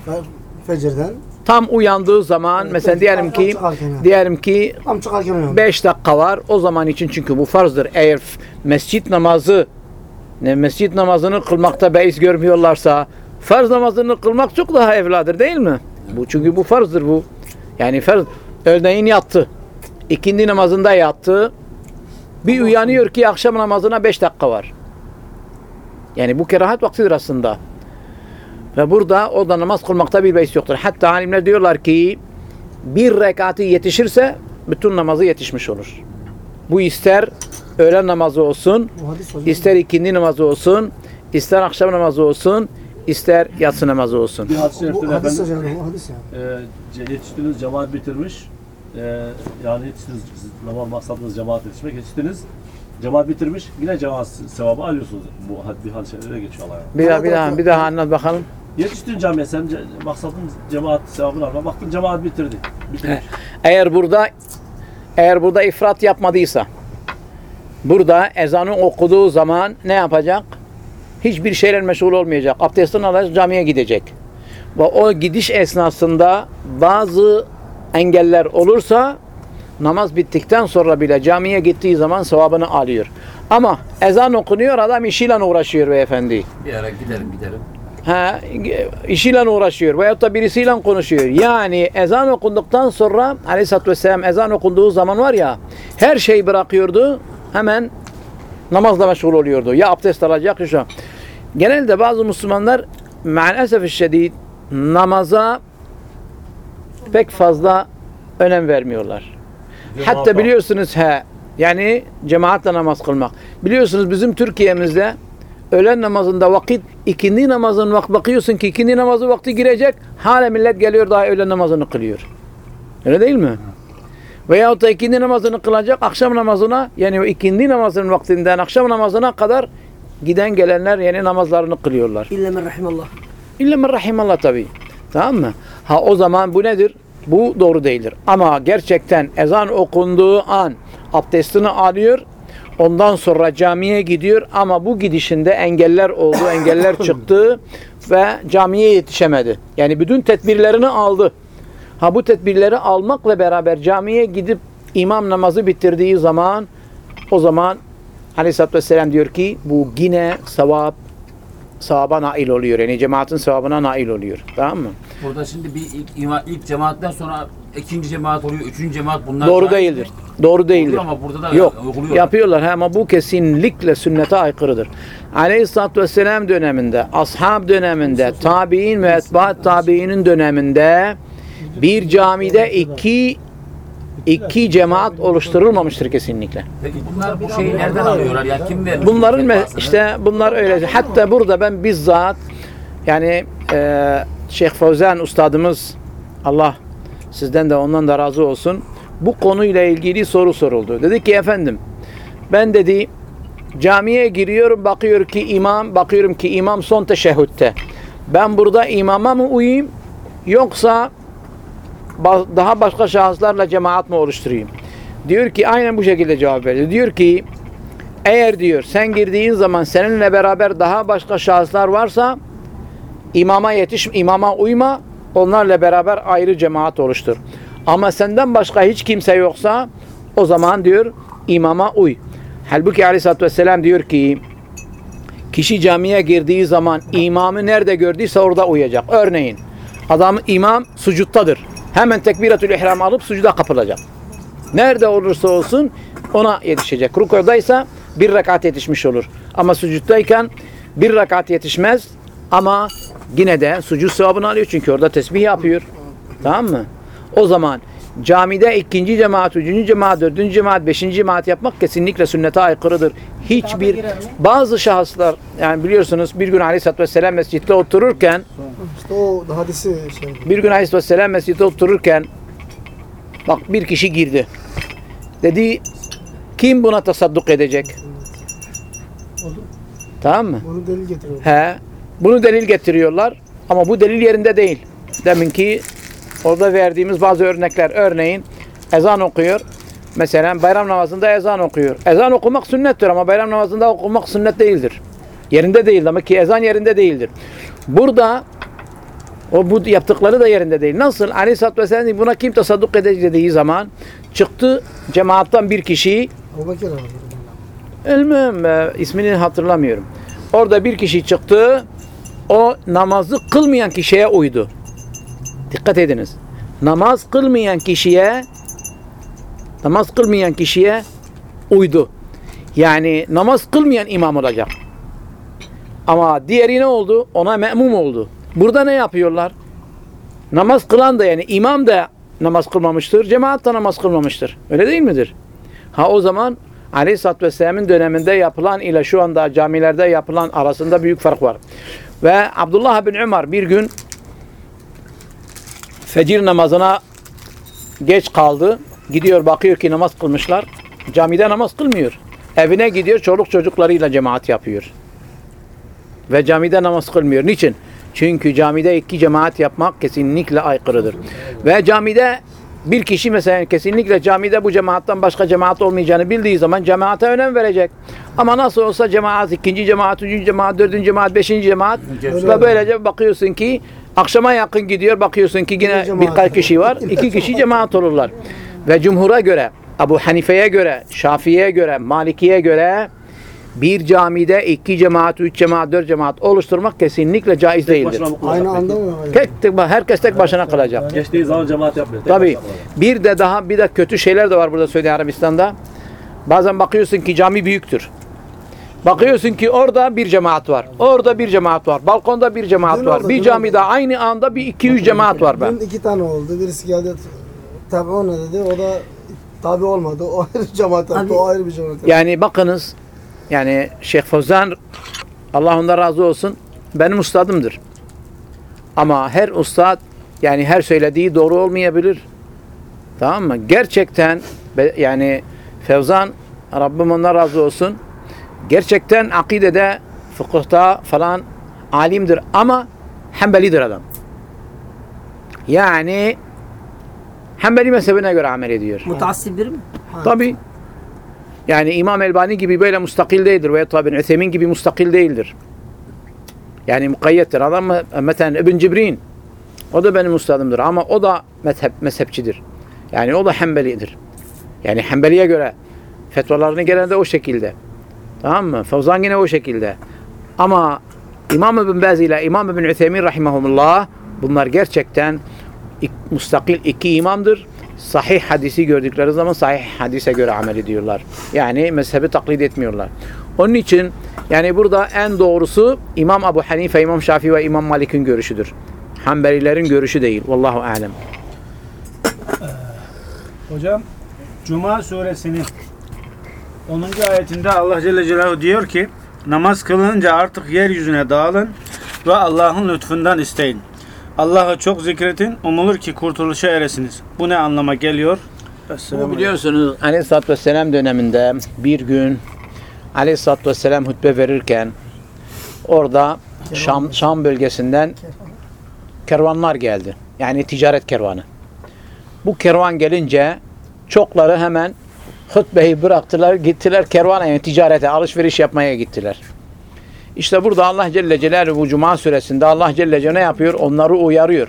fe- fecirden Tam uyandığı zaman mesela diyelim ki diyelim ki tam çıkarken uyandı. 5 dakika var o zaman için çünkü bu farzdır. Eğer mescit namazı ne mescit namazını kılmakta beis görmüyorlarsa farz namazını kılmak çok daha evladır değil mi? Bu çünkü bu farzdır bu. Yani farz örneğin yattı. İkindi namazında yattı. Bir uyanıyor ki akşam namazına 5 dakika var. Yani bu kerahat vaktidir aslında. Ve burada o da namaz kılmakta bir beis yoktur. Hatta alimler diyorlar ki bir rekatı yetişirse bütün namazı yetişmiş olur. Bu ister öğlen namazı olsun, hadis ister ikindi namazı olsun, ister akşam namazı olsun, ister yatsı namazı olsun. Bir şerifte Bu hadis efendim, hocam hadis yani. e, ce- yetiştiniz cemaat bitirmiş. E, yani yetiştiniz, siz namaz maksadınız cemaat yetişmek. Yetiştiniz cemaat bitirmiş. Yine cemaat sevabı alıyorsunuz. Bu bir hadis-i şerifte geçiyor Allah. Bir daha bir daha bir daha anlat bakalım. Yetiştin camiye sen maksadın cemaat sevabını alma. Baktın cemaat bitirdi. Bitirmiş. Eğer burada eğer burada ifrat yapmadıysa burada ezanı okuduğu zaman ne yapacak? Hiçbir şeyle meşgul olmayacak. Abdestini alacak, camiye gidecek. Ve o gidiş esnasında bazı engeller olursa namaz bittikten sonra bile camiye gittiği zaman sevabını alıyor. Ama ezan okunuyor adam işiyle uğraşıyor beyefendi. Bir ara giderim giderim. Ha, işiyle uğraşıyor veyahut da birisiyle konuşuyor. Yani ezan okunduktan sonra aleyhissalatü vesselam ezan okunduğu zaman var ya her şeyi bırakıyordu hemen namazla meşgul oluyordu. Ya abdest alacak ya şu. Genelde bazı Müslümanlar maalesef şiddet namaza pek fazla önem vermiyorlar. Hatta Cemaat- biliyorsunuz he yani cemaatle namaz kılmak. Biliyorsunuz bizim Türkiye'mizde öğlen namazında vakit ikindi namazın vakti bakıyorsun ki ikindi namazı vakti girecek hala millet geliyor daha öğlen namazını kılıyor. Öyle değil mi? Veyahut da ikindi namazını kılacak akşam namazına yani ikindi namazının vaktinden akşam namazına kadar giden gelenler yeni namazlarını kılıyorlar. İlla men rahimallah. İlla men rahimallah tabi. Tamam mı? Ha o zaman bu nedir? Bu doğru değildir. Ama gerçekten ezan okunduğu an abdestini alıyor. Ondan sonra camiye gidiyor ama bu gidişinde engeller oldu, engeller çıktı ve camiye yetişemedi. Yani bütün tedbirlerini aldı. Ha bu tedbirleri almakla beraber camiye gidip imam namazı bitirdiği zaman o zaman Aleyhisselatü Vesselam diyor ki bu yine sevap sevaba nail oluyor. Yani cemaatin sevabına nail oluyor. Tamam mı? Burada şimdi bir ilk, ilk cemaatten sonra ikinci cemaat oluyor, üçüncü cemaat bunlar. Doğru dahil değildir. Doğru değildir. Ama burada da Yok. uyguluyorlar. Yapıyorlar ha, ama bu kesinlikle sünnete aykırıdır. Aleyhisselatü Vesselam döneminde, ashab döneminde, tabi'in ve etbaat tabi'inin döneminde bir camide iki iki cemaat oluşturulmamıştır kesinlikle. Peki bunlar bu şeyi nereden alıyorlar? Yani kim vermiş? Bunların bu me- fetvasını? işte bunlar öyle. Hatta burada ben bizzat yani e, Şeyh Fevzan ustadımız Allah sizden de ondan da razı olsun. Bu konuyla ilgili soru soruldu. Dedi ki efendim ben dedi camiye giriyorum bakıyor ki imam bakıyorum ki imam son teşehhütte. Ben burada imama mı uyuyayım yoksa daha başka şahıslarla cemaat mı oluşturayım? Diyor ki aynen bu şekilde cevap veriyor. Diyor ki eğer diyor sen girdiğin zaman seninle beraber daha başka şahıslar varsa imama yetiş, imama uyma, onlarla beraber ayrı cemaat oluştur. Ama senden başka hiç kimse yoksa o zaman diyor imama uy. Halbuki aleyhissalatü vesselam diyor ki kişi camiye girdiği zaman imamı nerede gördüyse orada uyuyacak. Örneğin adam imam sucuttadır. Hemen tekbiratül ihram alıp sucuda kapılacak. Nerede olursa olsun ona yetişecek. Rükudaysa bir rekat yetişmiş olur. Ama sucuttayken bir rekat yetişmez ama yine de sucud sevabını alıyor çünkü orada tesbih yapıyor. Tamam mı? O zaman camide ikinci cemaat, üçüncü cemaat, dördüncü cemaat, beşinci cemaat yapmak kesinlikle sünnete aykırıdır. Hiçbir bazı şahıslar yani biliyorsunuz bir gün Aleyhisselatü Vesselam mescitte otururken İşte o hadisi şey. bir gün Aleyhisselatü Vesselam mescitte otururken bak bir kişi girdi. Dedi kim buna tasadduk edecek? Tamam mı? Bunu delil getiriyor. He. Bunu delil getiriyorlar ama bu delil yerinde değil. Deminki orada verdiğimiz bazı örnekler. Örneğin ezan okuyor. Mesela bayram namazında ezan okuyor. Ezan okumak sünnettir ama bayram namazında okumak sünnet değildir. Yerinde değil demek ki ezan yerinde değildir. Burada o bu yaptıkları da yerinde değil. Nasıl? Aleyhisselatü Vesselam buna kim tasadduk edecek dediği zaman çıktı cemaattan bir kişi Ebu Bekir abi. Bilmem e, ismini hatırlamıyorum. Orada bir kişi çıktı. O namazı kılmayan kişiye uydu. Dikkat ediniz. Namaz kılmayan kişiye namaz kılmayan kişiye uydu. Yani namaz kılmayan imam olacak. Ama diğeri ne oldu? Ona me'mum oldu. Burada ne yapıyorlar? Namaz kılan da yani imam da namaz kılmamıştır, cemaat da namaz kılmamıştır. Öyle değil midir? Ha o zaman Aleyhisselatü Vesselam'ın döneminde yapılan ile şu anda camilerde yapılan arasında büyük fark var. Ve Abdullah bin Ömer bir gün fecir namazına geç kaldı. Gidiyor bakıyor ki namaz kılmışlar. Camide namaz kılmıyor. Evine gidiyor çoluk çocuklarıyla cemaat yapıyor. Ve camide namaz kılmıyor. Niçin? Çünkü camide iki cemaat yapmak kesinlikle aykırıdır. Ve camide bir kişi mesela kesinlikle camide bu cemaattan başka cemaat olmayacağını bildiği zaman cemaate önem verecek. Ama nasıl olsa cemaat, ikinci cemaat, üçüncü cemaat, dördüncü cemaat, beşinci cemaat ve böylece bakıyorsun ki akşama yakın gidiyor bakıyorsun ki yine birkaç kişi var. iki kişi cemaat olurlar. Ve cumhura göre, Abu Hanife'ye göre, Şafii'ye göre, Maliki'ye göre bir camide iki cemaat, üç cemaat, dört cemaat oluşturmak kesinlikle caiz değildir. Mı kılacak Aynı anda mı? Tek, tek, herkes tek başına kılacak. Geçtiği zaman cemaat yapmıyor. tek Tabii. Bir de daha bir de kötü şeyler de var burada Suudi Arabistan'da. Bazen bakıyorsun ki cami büyüktür. Bakıyorsun ki orada bir cemaat var. Orada bir cemaat var. Balkonda bir cemaat Dün var. oldu, Bir camide aynı anda bir iki üç cemaat var be. Dün iki tane oldu. Birisi geldi tabi ona dedi. O da tabi olmadı. O ayrı cemaat yaptı. Abi- O ayrı bir cemaat yaptı. Yani bakınız yani Şeyh Fozan Allah ondan razı olsun benim ustadımdır. Ama her ustad yani her söylediği doğru olmayabilir. Tamam mı? Gerçekten yani Fevzan Rabbim ondan razı olsun. Gerçekten akidede, fıkıhta falan alimdir ama Hanbelidir adam. Yani Hanbeli mezhebine göre amel ediyor. Mutaassib biri mi? Tabi. Yani İmam Elbani gibi böyle mustakil değildir veya tabi Üthemin gibi mustakil değildir. Yani mukayyettir. Adam mesela İbn Cibrin o da benim ustadımdır ama o da mezhep, mezhepçidir. Yani o da Hanbelidir. Yani Hanbeli'ye göre fetvalarını genelde o şekilde. Tamam mı? Fevzan yine o şekilde. Ama İmam İbn Baz ile İmam İbn Üthemin rahimahumullah bunlar gerçekten mustakil iki imamdır. Sahih hadisi gördükleri zaman sahih hadise göre amel ediyorlar. Yani mezhebi taklit etmiyorlar. Onun için yani burada en doğrusu İmam Ebu Hanife, İmam Şafii ve İmam Malik'in görüşüdür. Hanbelilerin görüşü değil. Vallahu alem. Hocam Cuma suresinin 10. ayetinde Allah Celle Celaluhu diyor ki namaz kılınca artık yeryüzüne dağılın ve Allah'ın lütfundan isteyin. Allah'ı çok zikretin umulur ki kurtuluşa eresiniz. Bu ne anlama geliyor? Bu biliyorsunuz Aleyhisselatü Vesselam döneminde bir gün Aleyhisselatü Vesselam hutbe verirken orada Şam, Şam bölgesinden kervanlar geldi. Yani ticaret kervanı. Bu kervan gelince çokları hemen hutbeyi bıraktılar, gittiler kervana yani ticarete, alışveriş yapmaya gittiler. İşte burada Allah Celle Celaluhu Cuma suresinde Allah Celle Celaluhu ne yapıyor? Onları uyarıyor.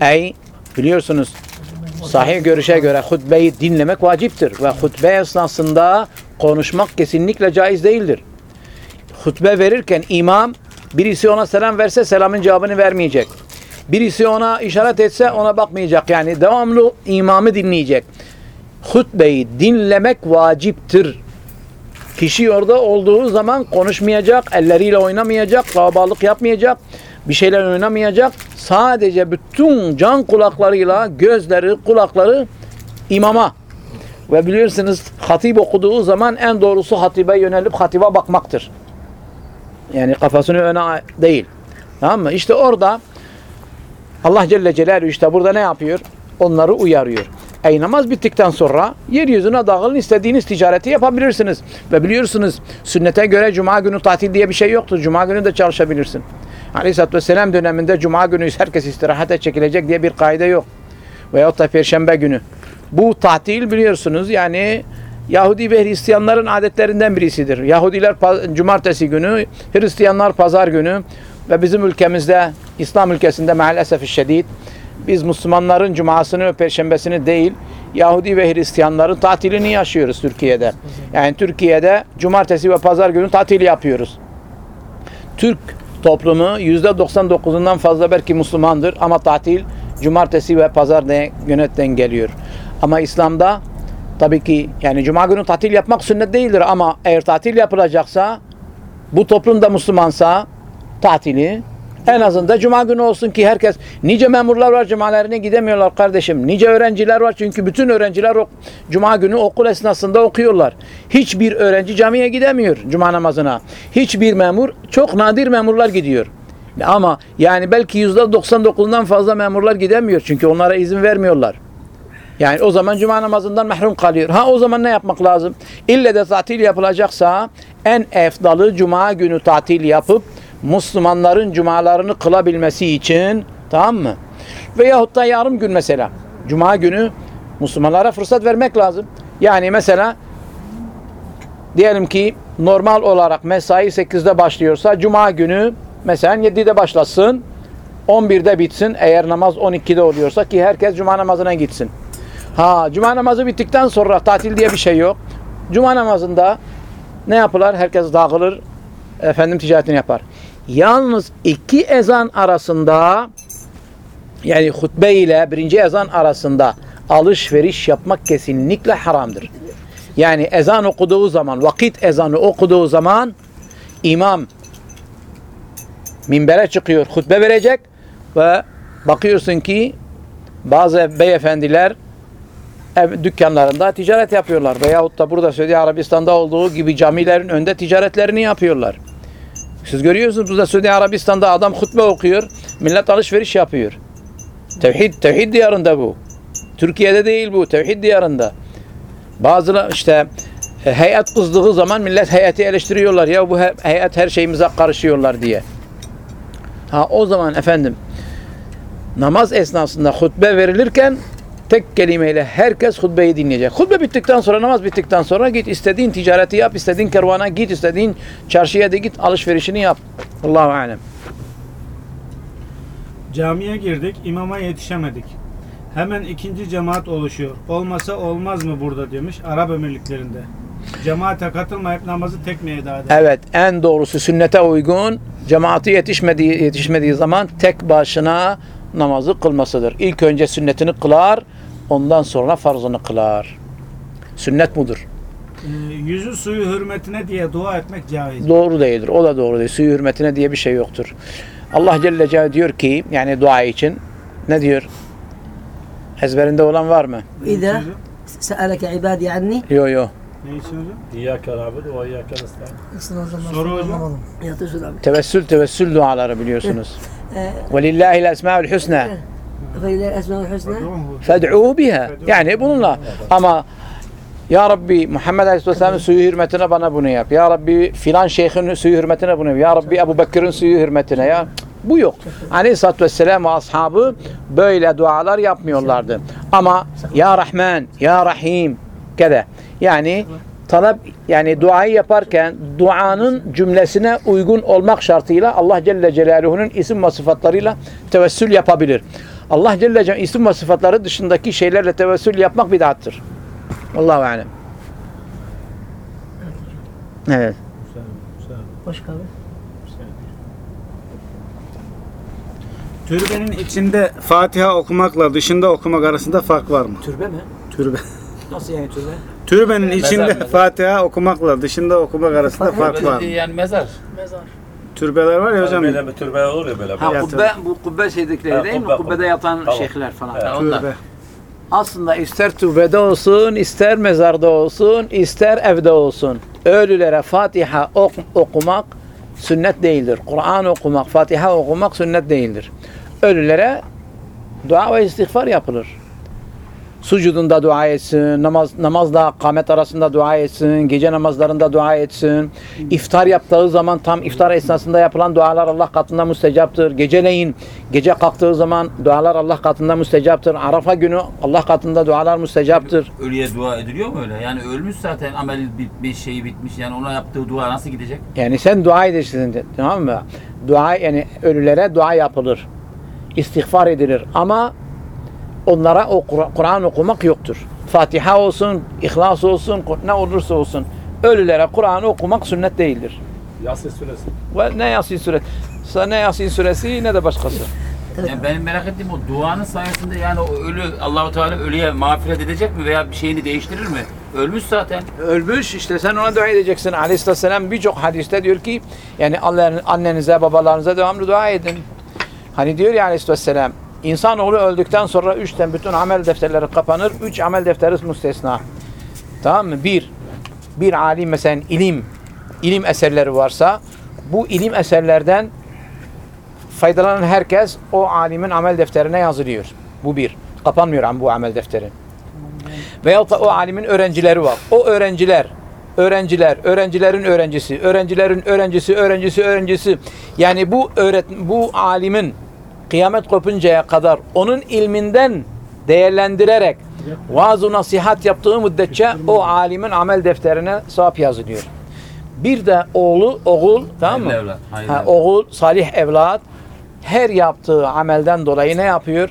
Ey biliyorsunuz sahih görüşe göre hutbeyi dinlemek vaciptir ve hutbe esnasında konuşmak kesinlikle caiz değildir. Hutbe verirken imam birisi ona selam verse selamın cevabını vermeyecek. Birisi ona işaret etse ona bakmayacak. Yani devamlı imamı dinleyecek. Hutbeyi dinlemek vaciptir. Kişi orada olduğu zaman konuşmayacak, elleriyle oynamayacak, kalabalık yapmayacak, bir şeyler oynamayacak. Sadece bütün can kulaklarıyla gözleri, kulakları imama. Ve biliyorsunuz hatip okuduğu zaman en doğrusu hatibe yönelip hatibe bakmaktır. Yani kafasını öne değil. Tamam mı? İşte orada Allah Celle Celaluhu işte burada ne yapıyor? Onları uyarıyor. Ey namaz bittikten sonra yeryüzüne dağılın istediğiniz ticareti yapabilirsiniz. Ve biliyorsunuz sünnete göre cuma günü tatil diye bir şey yoktur. Cuma günü de çalışabilirsin. Aleyhisselatü Vesselam döneminde cuma günü herkes istirahate çekilecek diye bir kaide yok. Veyahut da perşembe günü. Bu tatil biliyorsunuz yani Yahudi ve Hristiyanların adetlerinden birisidir. Yahudiler cumartesi günü, Hristiyanlar pazar günü ve bizim ülkemizde, İslam ülkesinde maalesef şiddet biz Müslümanların cumasını ve perşembesini değil, Yahudi ve Hristiyanların tatilini yaşıyoruz Türkiye'de. Yani Türkiye'de cumartesi ve pazar günü tatil yapıyoruz. Türk toplumu %99'undan fazla belki Müslümandır ama tatil cumartesi ve pazar günetten geliyor. Ama İslam'da tabii ki yani cuma günü tatil yapmak sünnet değildir ama eğer tatil yapılacaksa bu toplumda Müslümansa tatili en azından cuma günü olsun ki herkes nice memurlar var cumalarına gidemiyorlar kardeşim. Nice öğrenciler var çünkü bütün öğrenciler ok- cuma günü okul esnasında okuyorlar. Hiçbir öğrenci camiye gidemiyor cuma namazına. Hiçbir memur çok nadir memurlar gidiyor. Ama yani belki %99'undan fazla memurlar gidemiyor çünkü onlara izin vermiyorlar. Yani o zaman cuma namazından mahrum kalıyor. Ha o zaman ne yapmak lazım? İlle de tatil yapılacaksa en efdalı cuma günü tatil yapıp Müslümanların cumalarını kılabilmesi için tamam mı? Veyahut da yarım gün mesela. Cuma günü Müslümanlara fırsat vermek lazım. Yani mesela diyelim ki normal olarak mesai 8'de başlıyorsa cuma günü mesela 7'de başlasın 11'de bitsin eğer namaz 12'de oluyorsa ki herkes cuma namazına gitsin. Ha cuma namazı bittikten sonra tatil diye bir şey yok. Cuma namazında ne yapılar? Herkes dağılır. Efendim ticaretini yapar. Yalnız iki ezan arasında yani hutbe ile birinci ezan arasında alışveriş yapmak kesinlikle haramdır. Yani ezan okuduğu zaman, vakit ezanı okuduğu zaman imam minbere çıkıyor, hutbe verecek ve bakıyorsun ki bazı beyefendiler ev, dükkanlarında ticaret yapıyorlar. Veyahut da burada Suudi Arabistan'da olduğu gibi camilerin önünde ticaretlerini yapıyorlar. Siz görüyorsunuz burada Suudi Arabistan'da adam hutbe okuyor, millet alışveriş yapıyor. Tevhid, tevhid diyarında bu. Türkiye'de değil bu, tevhid diyarında. Bazıları işte e, heyet kızdığı zaman millet heyeti eleştiriyorlar. Ya bu he- heyet her şeyimize karışıyorlar diye. Ha o zaman efendim namaz esnasında hutbe verilirken tek kelimeyle herkes hutbeyi dinleyecek. Hutbe bittikten sonra namaz bittikten sonra git istediğin ticareti yap, istediğin kervana git, istediğin çarşıya da git alışverişini yap. Allahu alem. Camiye girdik, imama yetişemedik. Hemen ikinci cemaat oluşuyor. Olmasa olmaz mı burada demiş Arap Emirliklerinde. Cemaate katılmayıp namazı tek mi eda eder? Evet en doğrusu sünnete uygun cemaati yetişmediği yetişmediği zaman tek başına namazı kılmasıdır. İlk önce sünnetini kılar, ondan sonra farzını kılar. Sünnet budur. Ee, yüzü suyu hürmetine diye dua etmek caiz. Doğru değildir. O da doğru değil. Suyu hürmetine diye bir şey yoktur. Allah Celle Celle diyor ki yani dua için ne diyor? Ezberinde olan var mı? İda se'aleke ibadi anni. Yo yo. Neyi söylüyor? İyyâke nâbudu ve iyyâke nestaîn. Soru hocam. Tevessül tevessül duaları biliyorsunuz. Ee, Velillâhil esmâul husnâ. Fed'u biha. Yani bununla. Ama ya Rabbi Muhammed Aleyhisselam'ın suyu hürmetine bana bunu yap. Ya Rabbi filan şeyhin suyu hürmetine bunu yap. Ya Rabbi Ebu Bekir'in suyu hürmetine ya. Bu yok. Aleyhisselatü Vesselam ve ashabı böyle dualar yapmıyorlardı. Ama Ya Rahman, Ya Rahim kede. Yani talep yani duayı yaparken duanın cümlesine uygun olmak şartıyla Allah Celle Celaluhu'nun isim ve sıfatlarıyla tevessül yapabilir. Allah Celle Celaluhu isim ve sıfatları dışındaki şeylerle tevessül yapmak bid'attır. Allahu alem. Evet. Geldin. Türbenin içinde Fatiha okumakla dışında okumak arasında fark var mı? Türbe mi? Türbe. Nasıl yani türbe? Türbenin içinde mezar. Fatiha okumakla dışında okumak arasında fark var mı? Yani mezar. Türbeler var ya hocam. Böyle bir türbe olur ya böyle. Ha Ya, kubbe, bu kubbe şeydikleri Ha, değil mi? kubbe, Kubbede kubbe. yatan Tamam. şeyhler falan. Ha, onlar. Türbe. aslında ister türbede olsun, ister mezarda olsun, ister evde olsun. Ölülere Fatiha ok- okumak sünnet değildir. Kur'an okumak, Fatiha okumak sünnet değildir. Ölülere dua ve istiğfar yapılır. Sucudunda dua etsin, namaz, namazla kamet arasında dua etsin, gece namazlarında dua etsin. İftar yaptığı zaman tam iftar esnasında yapılan dualar Allah katında müstecaptır. Geceleyin, gece kalktığı zaman dualar Allah katında müstecaptır. Arafa günü Allah katında dualar müstecaptır. Ölüye dua ediliyor mu öyle? Yani ölmüş zaten amel bitmiş, şeyi bitmiş. Yani ona yaptığı dua nasıl gidecek? Yani sen dua edeceksin de- tamam mı? Dua yani ölülere dua yapılır. İstiğfar edilir ama onlara o Kur- Kur'an okumak yoktur. Fatiha olsun, İhlas olsun, ne olursa olsun. Ölülere Kur'an okumak sünnet değildir. Yasin suresi. Ve ne Yasin suresi, ne Yasin suresi ne de başkası. Yani benim merak ettiğim o duanın sayesinde yani o ölü Allahu Teala ölüye mağfiret edecek mi veya bir şeyini değiştirir mi? Ölmüş zaten. Ölmüş işte sen ona dua edeceksin. Aleyhisselam birçok hadiste diyor ki yani annenize babalarınıza devamlı dua edin. Hani diyor ya Aleyhisselam insanoğlu öldükten sonra üçten bütün amel defterleri kapanır. Üç amel defteri müstesna. Tamam mı? Bir, bir alim mesela ilim, ilim eserleri varsa bu ilim eserlerden faydalanan herkes o alimin amel defterine yazılıyor. Bu bir. Kapanmıyor bu amel defteri. Veyahut da o alimin öğrencileri var. O öğrenciler, öğrenciler, öğrencilerin öğrencisi, öğrencilerin öğrencisi, öğrencisi, öğrencisi. Yani bu öğret bu alimin kıyamet kopuncaya kadar onun ilminden değerlendirerek vaaz nasihat yaptığı müddetçe o alimin amel defterine sevap yazılıyor. Bir de oğlu, oğul, tamam mı? Hayırlı evlat, hayırlı Ha, evlat. oğul, salih evlat her yaptığı amelden dolayı ne yapıyor?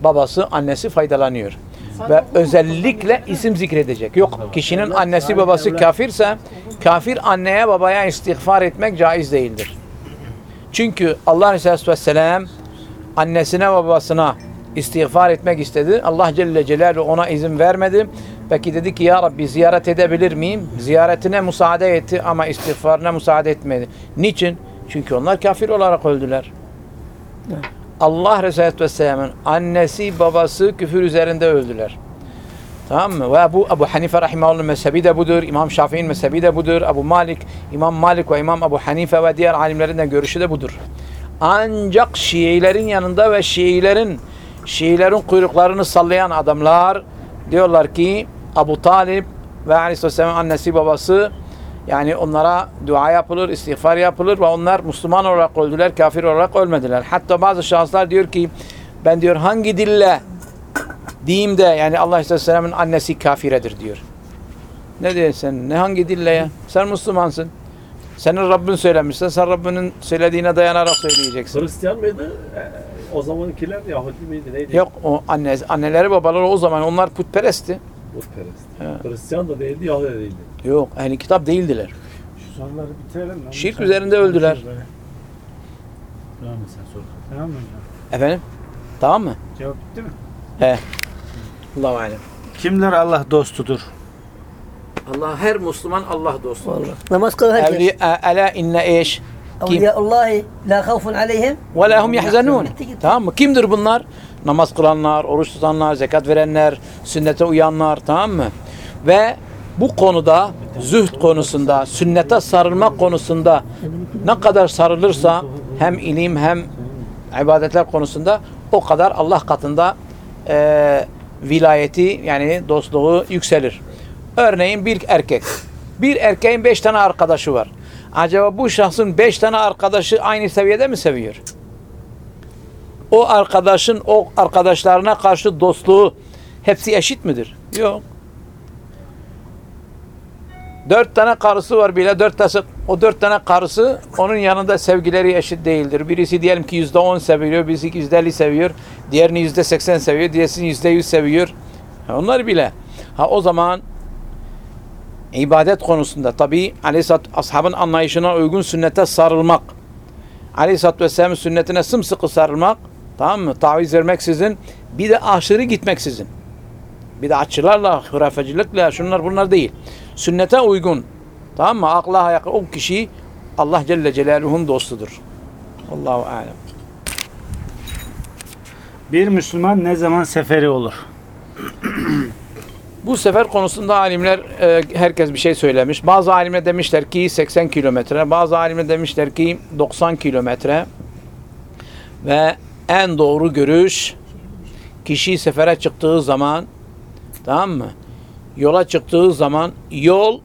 Babası, annesi faydalanıyor. Ve özellikle isim zikredecek. Yok kişinin annesi babası kafirse kafir anneye babaya istiğfar etmek caiz değildir. Çünkü Allah Resulü Vesselam annesine babasına istiğfar etmek istedi. Allah Celle Celaluhu ona izin vermedi. Peki dedi ki ya Rabbi ziyaret edebilir miyim? Ziyaretine müsaade etti ama istiğfarına müsaade etmedi. Niçin? Çünkü onlar kafir olarak öldüler. Allah Resulü Vesselam'ın annesi babası küfür üzerinde öldüler. Tamam mı? Ve bu Ebu Hanife Rahimahullah'ın mezhebi de budur. İmam Şafii'nin mezhebi de budur. Ebu Malik, İmam Malik ve İmam Ebu Hanife ve diğer alimlerin de görüşü de budur. Ancak Şiilerin yanında ve Şiilerin Şiilerin kuyruklarını sallayan adamlar diyorlar ki Abu Talib ve Aleyhisselam'ın annesi babası yani onlara dua yapılır, istiğfar yapılır ve onlar Müslüman olarak öldüler, kafir olarak ölmediler. Hatta bazı şahıslar diyor ki ben diyor hangi dille diyeyim de yani Allah Aleyhisselam'ın annesi kafiredir diyor. Ne diyorsun? Ne hangi dille ya? Sen Müslümansın. Senin Rabbin söylemişse sen Rabbinin söylediğine dayanarak söyleyeceksin. Hristiyan mıydı? Ee, O zamankiler Yahudi miydi? Neydi? Yok o anne, anneleri babaları o zaman onlar putperestti. Putperest. Hristiyan da değildi, Yahudi de değildi. Yok ehli kitap değildiler. Şu soruları bitirelim mi? Şirk üzerinde öldüler. Devam et sen sor. Tamam mı? Efendim? Tamam mı? Cevap bitti mi? He. Allahu alem. Kimler Allah dostudur? Allah her Müslüman Allah dostudur. Vallahi. Namaz kıl herkes. Evliya ala inne eş kim? Evliyaullahi la havfun aleyhim. Ve lahum yahzanun. Gitti, gitti. Tamam mı? Kimdir bunlar? Namaz kılanlar, oruç tutanlar, zekat verenler, sünnete uyanlar, tamam mı? Ve bu konuda, zühd konusunda, sünnete sarılmak konusunda ne kadar sarılırsa hem ilim hem ibadetler konusunda o kadar Allah katında eee, vilayeti yani dostluğu yükselir. Örneğin bir erkek. Bir erkeğin beş tane arkadaşı var. Acaba bu şahsın beş tane arkadaşı aynı seviyede mi seviyor? o arkadaşın o arkadaşlarına karşı dostluğu hepsi eşit midir? Yok. Dört tane karısı var bile dört tane, o dört tane karısı onun yanında sevgileri eşit değildir. Birisi diyelim ki yüzde on seviyor, birisi yüzde elli seviyor, diğerini yüzde seksen seviyor, diğerisi yüzde yüz seviyor. Onlar bile. Ha o zaman ibadet konusunda tabi Aleyhisselat ashabın anlayışına uygun sünnete sarılmak Aleyhisselatü Vesselam'ın sünnetine sımsıkı sarılmak, tamam mı? Taviz vermeksizin, bir de aşırı gitmeksizin. Bir de açılarla, hurafecilikle, şunlar bunlar değil. Sünnete uygun, tamam mı? Akla ayakla o kişi Allah Celle Celaluhu'nun dostudur. Allahu alem. Bir Müslüman ne zaman seferi olur? Bu sefer konusunda alimler e, herkes bir şey söylemiş. Bazı alimler demişler ki 80 kilometre, bazı alimler demişler ki 90 kilometre. Ve en doğru görüş kişi sefere çıktığı zaman tamam mı? Yola çıktığı zaman yol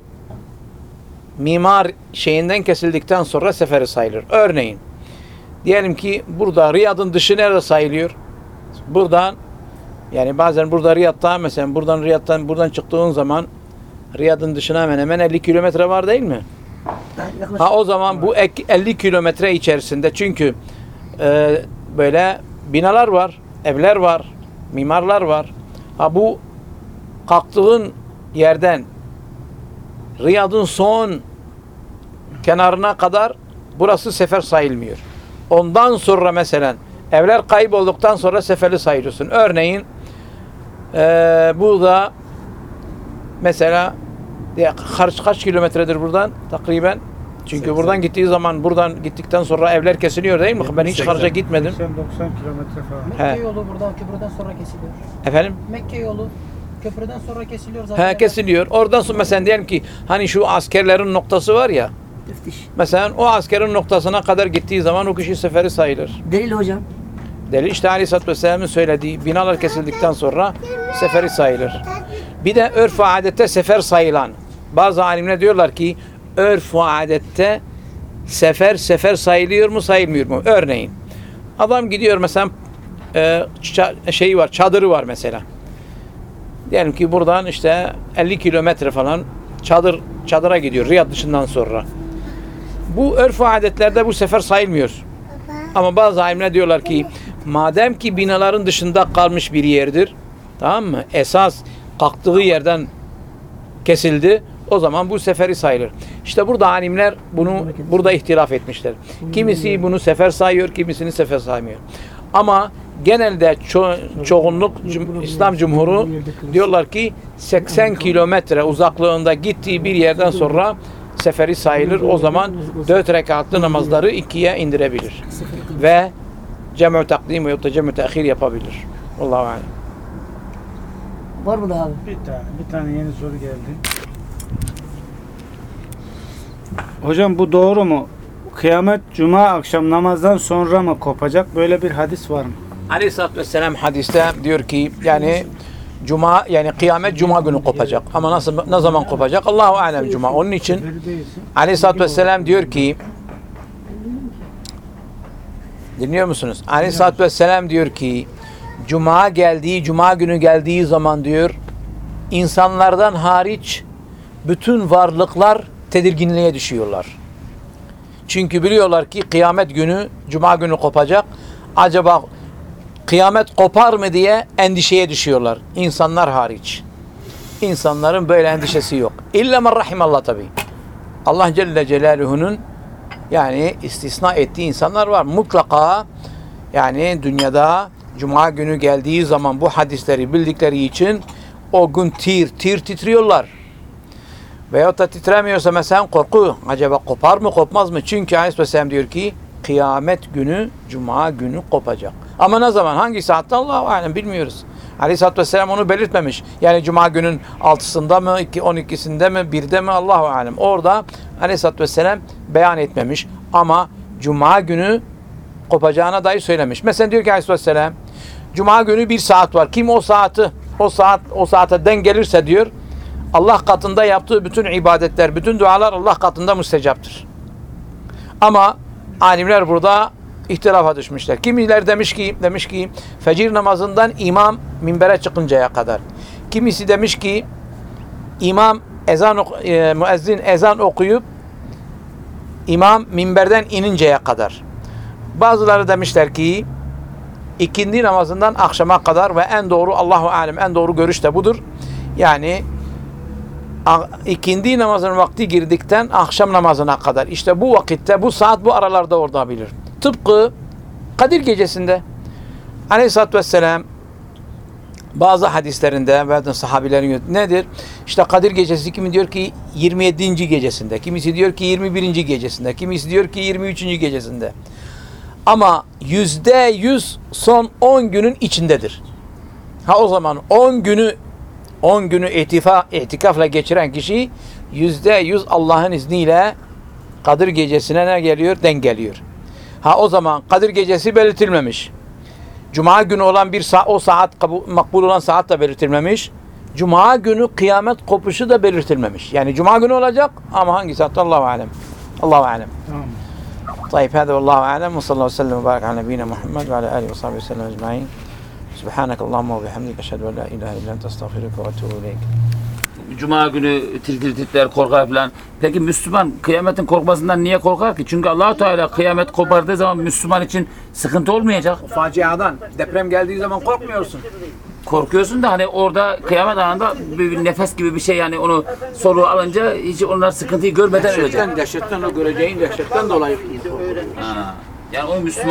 mimar şeyinden kesildikten sonra seferi sayılır. Örneğin diyelim ki burada Riyad'ın dışı nerede sayılıyor? Buradan yani bazen burada Riyad'da mesela buradan Riyad'dan buradan çıktığın zaman Riyad'ın dışına hemen hemen 50 kilometre var değil mi? Ha o zaman bu ek- 50 kilometre içerisinde çünkü e, böyle binalar var, evler var, mimarlar var. Ha bu kalktığın yerden Riyad'ın son kenarına kadar burası sefer sayılmıyor. Ondan sonra mesela evler kaybolduktan sonra seferi sayıyorsun. Örneğin eee burada mesela ya kaç, kaç kilometredir buradan takriben? Çünkü buradan gittiği zaman buradan gittikten sonra evler kesiliyor değil mi? Ben hiç 80. Harca gitmedim. 80-90 kilometre falan. He. Mekke yolu buradan köprüden sonra kesiliyor. Efendim? Mekke yolu köprüden sonra kesiliyor zaten. He kesiliyor. Oradan sonra mesela diyelim ki hani şu askerlerin noktası var ya. Müftiş. Mesela o askerin noktasına kadar gittiği zaman o kişi seferi sayılır. Delil hocam. Delil işte Aleyhisselatü Vesselam'ın söylediği binalar kesildikten sonra seferi sayılır. Bir de örf ve adette sefer sayılan. Bazı alimler diyorlar ki örf ve adette sefer sefer sayılıyor mu sayılmıyor mu? Örneğin adam gidiyor mesela e, şeyi var çadırı var mesela. Diyelim ki buradan işte 50 kilometre falan çadır çadıra gidiyor Riyad dışından sonra. Bu örf adetlerde bu sefer sayılmıyor. Ama bazı alimler diyorlar ki madem ki binaların dışında kalmış bir yerdir tamam mı? Esas kalktığı yerden kesildi. O zaman bu seferi sayılır. İşte burada alimler bunu burada ihtilaf etmişler. Kimisi bunu sefer sayıyor, kimisini sefer saymıyor. Ama genelde ço- çoğunluk cum- İslam Cumhuru diyorlar ki 80 kilometre uzaklığında gittiği bir yerden sonra seferi sayılır. O zaman 4 rekatlı namazları ikiye indirebilir. Ve cem'u takdim veyahut da tehir yapabilir. Allahu alem. Var mı daha abi? Bir tane, bir tane yeni soru geldi. Hocam bu doğru mu? Kıyamet cuma akşam namazdan sonra mı kopacak? Böyle bir hadis var mı? Aleyhisselatü Vesselam hadiste diyor ki yani Cuma yani kıyamet Cuma günü kopacak. Ama nasıl ne zaman kopacak? Allahu alem Cuma. Onun için. Aleyhisselatü Vesselam diyor ki dinliyor musunuz? Aleyhisselatü Vesselam diyor ki Cuma geldiği, Cuma günü geldiği zaman diyor insanlardan hariç bütün varlıklar tedirginliğe düşüyorlar. Çünkü biliyorlar ki kıyamet günü, Cuma günü kopacak. Acaba kıyamet kopar mı diye endişeye düşüyorlar. İnsanlar hariç. İnsanların böyle endişesi yok. İlla men rahimallah tabi. Allah Celle Celaluhu'nun yani istisna ettiği insanlar var. Mutlaka yani dünyada Cuma günü geldiği zaman bu hadisleri bildikleri için o gün tir tir titriyorlar. Veyahut da titremiyorsa mesela korku. Acaba kopar mı kopmaz mı? Çünkü Aleyhisselam diyor ki kıyamet günü Cuma günü kopacak. Ama ne zaman? Hangi saatte Allahu alem bilmiyoruz. Aleyhisselatü Vesselam onu belirtmemiş. Yani Cuma günün 6'sında mı, 12'sinde mi, 1'de mi Allahu alem. Orada Aleyhisselatü Vesselam beyan etmemiş. Ama Cuma günü kopacağına dair söylemiş. Mesela diyor ki Aleyhisselam Cuma günü bir saat var. Kim o saati o saat o saate denk gelirse diyor Allah katında yaptığı bütün ibadetler, bütün dualar Allah katında müstecaptır. Ama alimler burada ihtilafa düşmüşler. Kimiler demiş ki demiş ki fecir namazından imam minbere çıkıncaya kadar. Kimisi demiş ki imam ezan e, müezzin ezan okuyup imam minberden ininceye kadar. Bazıları demişler ki ikindi namazından akşama kadar ve en doğru Allahu alem en doğru görüş de budur. Yani ikindi namazının vakti girdikten akşam namazına kadar. İşte bu vakitte, bu saat, bu aralarda orada bilir. Tıpkı Kadir gecesinde Aleyhisselatü Vesselam bazı hadislerinde ve sahabilerin nedir? İşte Kadir gecesi kimi diyor ki 27. gecesinde, kimisi diyor ki 21. gecesinde, kimisi diyor ki 23. gecesinde. Ama yüzde yüz son 10 günün içindedir. Ha o zaman 10 günü 10 günü itifa, itikafla geçiren kişi yüzde yüz Allah'ın izniyle Kadir gecesine ne geliyor? Den geliyor. Ha o zaman Kadir gecesi belirtilmemiş. Cuma günü olan bir saat, o saat kabu- makbul olan saat da belirtilmemiş. Cuma günü kıyamet kopuşu da belirtilmemiş. Yani cuma günü olacak ama hangi saatte Allahu alem. Allahu alem. Tamam. طيب هذا والله اعلم وصلى الله وسلم وبارك على نبينا محمد وعلى اله وصحبه وسلم اجمعين Subhanak Allahumma ve bihamdik eşhedü en la ilahe illa ente estağfiruke ve etûbü ileyk. Cuma günü titir titler korkar falan. Peki Müslüman kıyametin korkmasından niye korkar ki? Çünkü Allahu Teala kıyamet kopardığı zaman Müslüman için sıkıntı olmayacak. O faciadan deprem geldiği zaman korkmuyorsun. Korkuyorsun da hani orada kıyamet anında bir, bir nefes gibi bir şey yani onu soru alınca hiç onlar sıkıntıyı görmeden ölecek. Dehşetten, dehşetten o göreceğin dehşetten dolayı. Ha. Yani o Müslüman